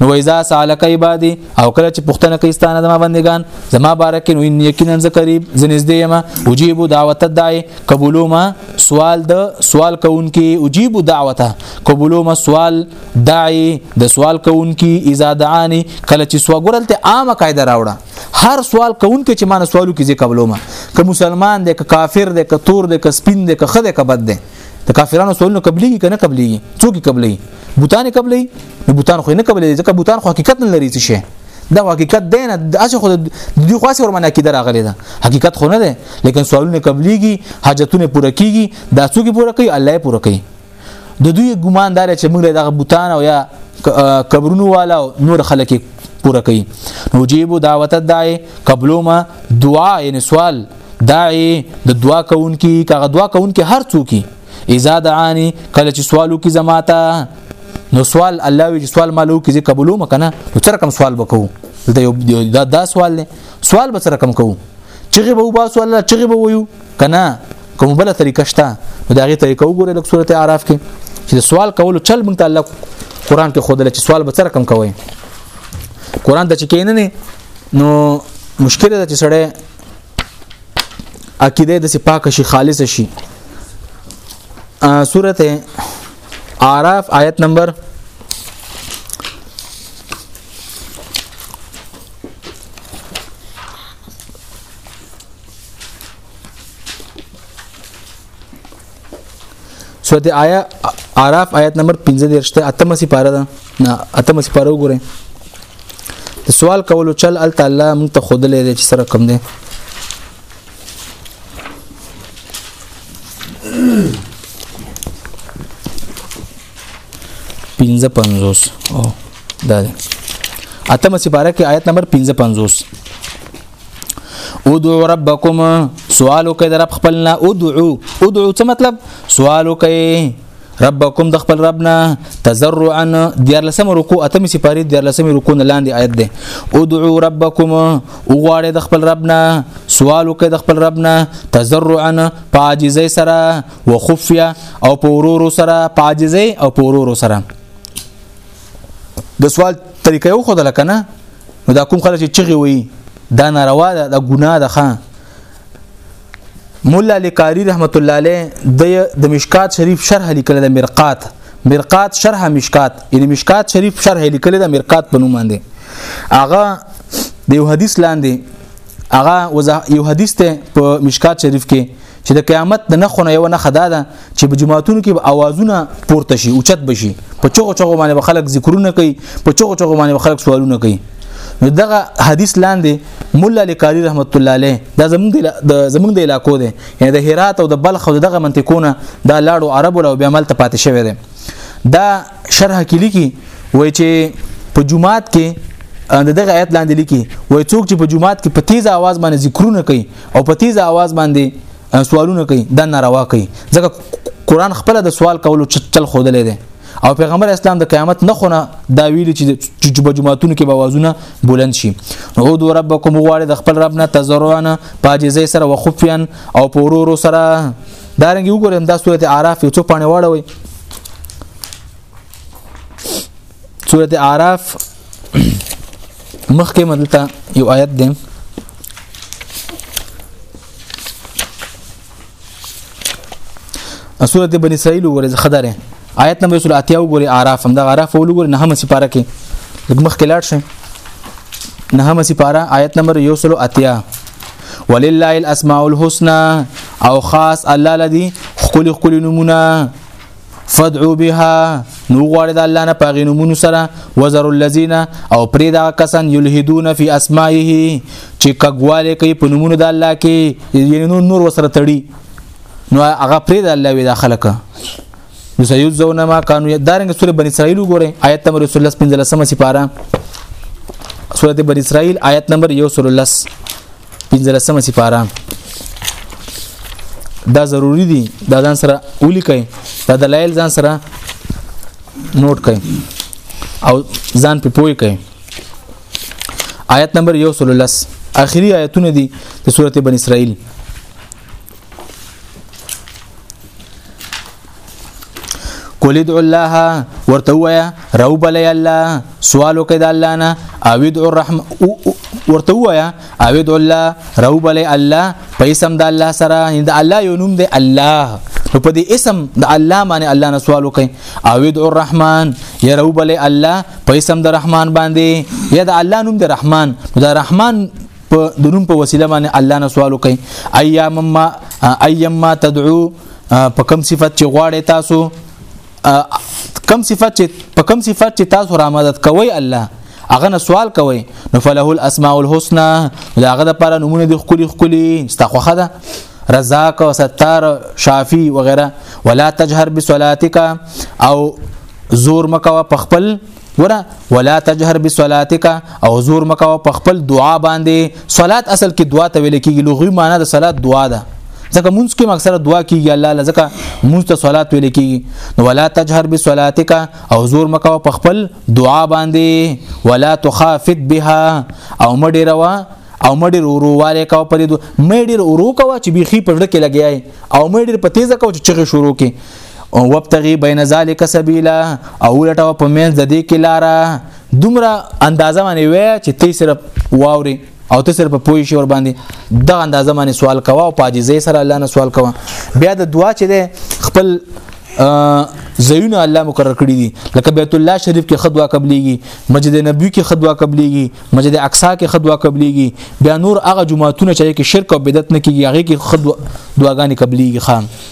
نو اذا سالک عبادي او کله چې پښتنه کوي ستانه زما بندگان زما بارک نو ان یقینا ز قریب ز نږدې یم اجيب دعوت الداعي قبولو ما سوال د سوال کوونکی اجيب دعوته قبولو ما سوال داعي د سوال کوونکی اذا دعاني کله چې سوال ګورلته عامه قاعده راوړه هر سوال کوونکی چې ما سوالو کې ځې قبولو ما که مسلمان دی که کافر دی که تور دی که سپین دی که خده که بد دی د کافرانو سوالونه قبليږي کنه قبليږي څوک قبلي بوتان قبلي نو بوتان خو نه قبلي ځکه بوتان خو حقیقت نه لري څه شي دا حقیقت دی نه اسی خو د دې خاصه ورمنه کې دراغلي ده حقیقت خو نه ده لیکن سوالونه قبليږي حاجتونه پوره کیږي دا څوک پوره کوي الله یې پوره کوي د دوی ګمان دار چې موږ دغه بوتان او یا قبرونو والا نور خلک پوره کوي نو جيبو دعوت الداعي قبلو ما دعا یعنی سوال داعی د دعا کوونکی کغه دعا کوونکی هر څوک اذا دعانی کله چې سوالو کې زماته نو سوال الله وی سوال مالو کې قبولو مکنه نو تر کوم سوال وکاو دا دا سوال نه سوال به سره کم کوو چغه به وباسو الله چغه به ویو کنه کوم بل طریقه شته نو دا غي طریقه وګوره لکه سورته اعراف کې چې سوال کولو چل مونږ ته الله قران کې خود لچ سوال به سره کم کوي قران د چکینه نه نو مشکله ده چې سړی عقیده د سپاک شي خالص شي سورته اعراف آیت نمبر سورت آیا عراف آیت نمبر 15 ته اتمه سی پاره ده نه اتمه سی پاره وګورئ د سوال کولو چل ال تعالی مونږ ته خود لري چې سره کم ده پنځه پنځوس او دا ده اتمه سی پاره کې آیت نمبر 15 پنځوس ادعو ربکم سوال وکړئ د رب خپل نه ادعو ادعو څه مطلب سوال وکړئ ربکم د خپل ربنا تزرعا ديار لسم رکوع اتم سپاری ديار لسم رکوع نه لاندې آیت ده ادعو ربکم وغواړي د خپل ربنا سوال وکړي د خپل ربنا تزرعا پاجزي سره وخفيا او پورورو سره پاجزي او پورورو سره د سوال طریقې خو د لکنه نو دا کوم خلک چې چغي وي دا ناروا ده دا ګناه ده خان مولا لکاری رحمت الله علیه د مشکات شریف شرح لیکل د مرقات مرقات شرح مشکات یعنی مشکات شریف شرح لیکل د مرقات په نوم باندې هغه د یو حدیث لاندې هغه یو حدیث ته په مشکات شریف کې چې د قیامت د نخو نه یو نخ دا ده چې په جماعتونو کې به اوازونه پورته شي اوچت بشي په چغو چغو باندې خلک ذکرونه کوي په چغو چغو باندې خلک سوالونه کوي نو دغه حدیث لاندې مولا لکاری رحمت الله علیه دا زمونږ د زمونږ د علاقو دی یعنی د هرات او د بلخ او دغه منطقونه دا لاړو عربو له بیا ملته پاتې شوی دی دا شرح کې لیکي وای چې په جمعات کې د دغه آیت لاندې لیکي وای څوک چې په جمعات کې په تیز आवाज باندې ذکرونه کوي او په تیز आवाज باندې سوالونه کوي دا ناروا کوي ځکه قران خپل د سوال کولو چل خودلې ده او پیغمبر اسلام د قیامت نه خونه دا ویلي چې چې په جمعاتونو کې بوازونه بلند شي او دو ربکم غواړي د خپل رب نه تزرعنا پاجزې سره وخفیان او پورورو سره دارنګ وګورم دا سورته اعراف یو څو پانه واړوي سورته اعراف مخکې مدلته یو آیت دی سورته بنی اسرائیل ورځ خدره آیت نمبر 30 وګوري اعراف هم دا اعراف ولګور نه هم سپاره کې لګمخ کې لاړ شي نه هم سپاره آیت نمبر 130 ولله الاسماء الحسنى او خاص الله لدی خپل خپل نمونه فدعو بها نو غواړي د الله نه پاغي نمونه سره وزر الذين او پرې دا کسان یلهدون فی اسماءه چې کګواله کوي په نمونه د الله کې یعنی نور نور وسره تړي نو هغه پرې د الله وی دا خلک نو سيزون ما كانوا دارنګ سورې بنی اسرائیل وګوره آیت نمبر 15 15 سم سپاره سورته بنی اسرائیل آیت نمبر 1 سورلس پنځلسمه سپاره دا ضروری دي دا ځان سره ولیکئ دا دلایل ځان سره نوٹ کړئ او ځان په پوي کړئ آیت نمبر 113 اخري آیتونه دي د سورته بن اسرائیل قل ادعو الله ورته وایا رو بلې الله سوال وکړه د الله نه او ادعو الرحم ورته وایا او ادعو الله رو بلې الله په اسم د الله سره د الله یو نوم دی الله نو په دې اسم د الله باندې الله نه سوال وکړي او ادعو الرحمن یا رو بلې الله په اسم د رحمان باندې یا د الله نوم د رحمان د رحمان په دنوم په وسیله باندې الله نه سوال وکړي ايام ما ايام ما تدعو په کم صفت چې غواړي تاسو کم صفت چې په کم صفت چې تاسو را مدد کوي الله هغه نه سوال کوي نو فله الاسماء الحسنى دا هغه د پر نمونه د خولي خولي استخوخه ده رزاق او ستار شافی وغیرہ ولا تجهر بصلاتک او زور مکوا په خپل ګوره ولا تجهر بصلاتک او زور مکو په خپل دعا باندې صلات اصل کې دعا ته ویل کېږي لغوي معنی د صلات دعا ده ځکه مونږ کې اکثره دعا کیږي الله لزکه مونږ ته صلات ویل کیږي نو ولا تجهر بصلاتک او زور مکو په خپل دعا باندې ولا تخافت بها او مډی روا او مډیر ورو والے کا پرې دو مډیر ورو کا چې بيخي پرړه کې لګیای او مډیر په تیزه کا چې چغه شروع کې او وبتغي بین ذالک سبیلا او لټو په منځ د دې کې لاره دومره اندازه باندې وای چې تی صرف واوري او ته صرف پوي شي ور باندې د اندازه باندې سوال کوا او پاجیزې سره الله نه سوال کوا بیا د دعا چې ده خپل زیونه الله مقرر کړی دي لکه بیت الله شریف کې خدوا قبليږي مسجد نبوي کې خدوا قبليږي مسجد اقصا کې خدوا قبليږي بیا نور هغه جمعهتون چې کې شرک او بدعت نه کیږي هغه کې خدوا دعاګانې قبليږي خان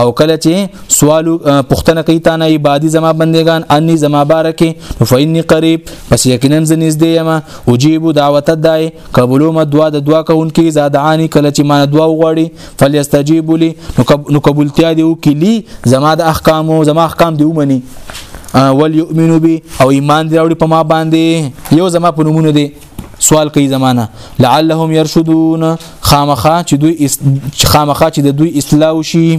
او کله چې سوال پښتنه کوي تا نه عبادي زما بندگان اني زما بارکه فإني قريب پس یقینا زنیز دی ما اجيب دعوت دای قبولو ما دعا د دعا کوونکی زادعاني کله چې ما دعا وغوړي فليستجيب لي نو قبولتیا دی او کلی زما د احکامو زما احکام دی ومني ول یؤمنو بی او ایمان دی راوړي په ما باندې یو زما په نمونه دی سوال کوي زمانہ لعلهم يرشدون خامخا چې دوی خامخا چې د دوی اصلاح شي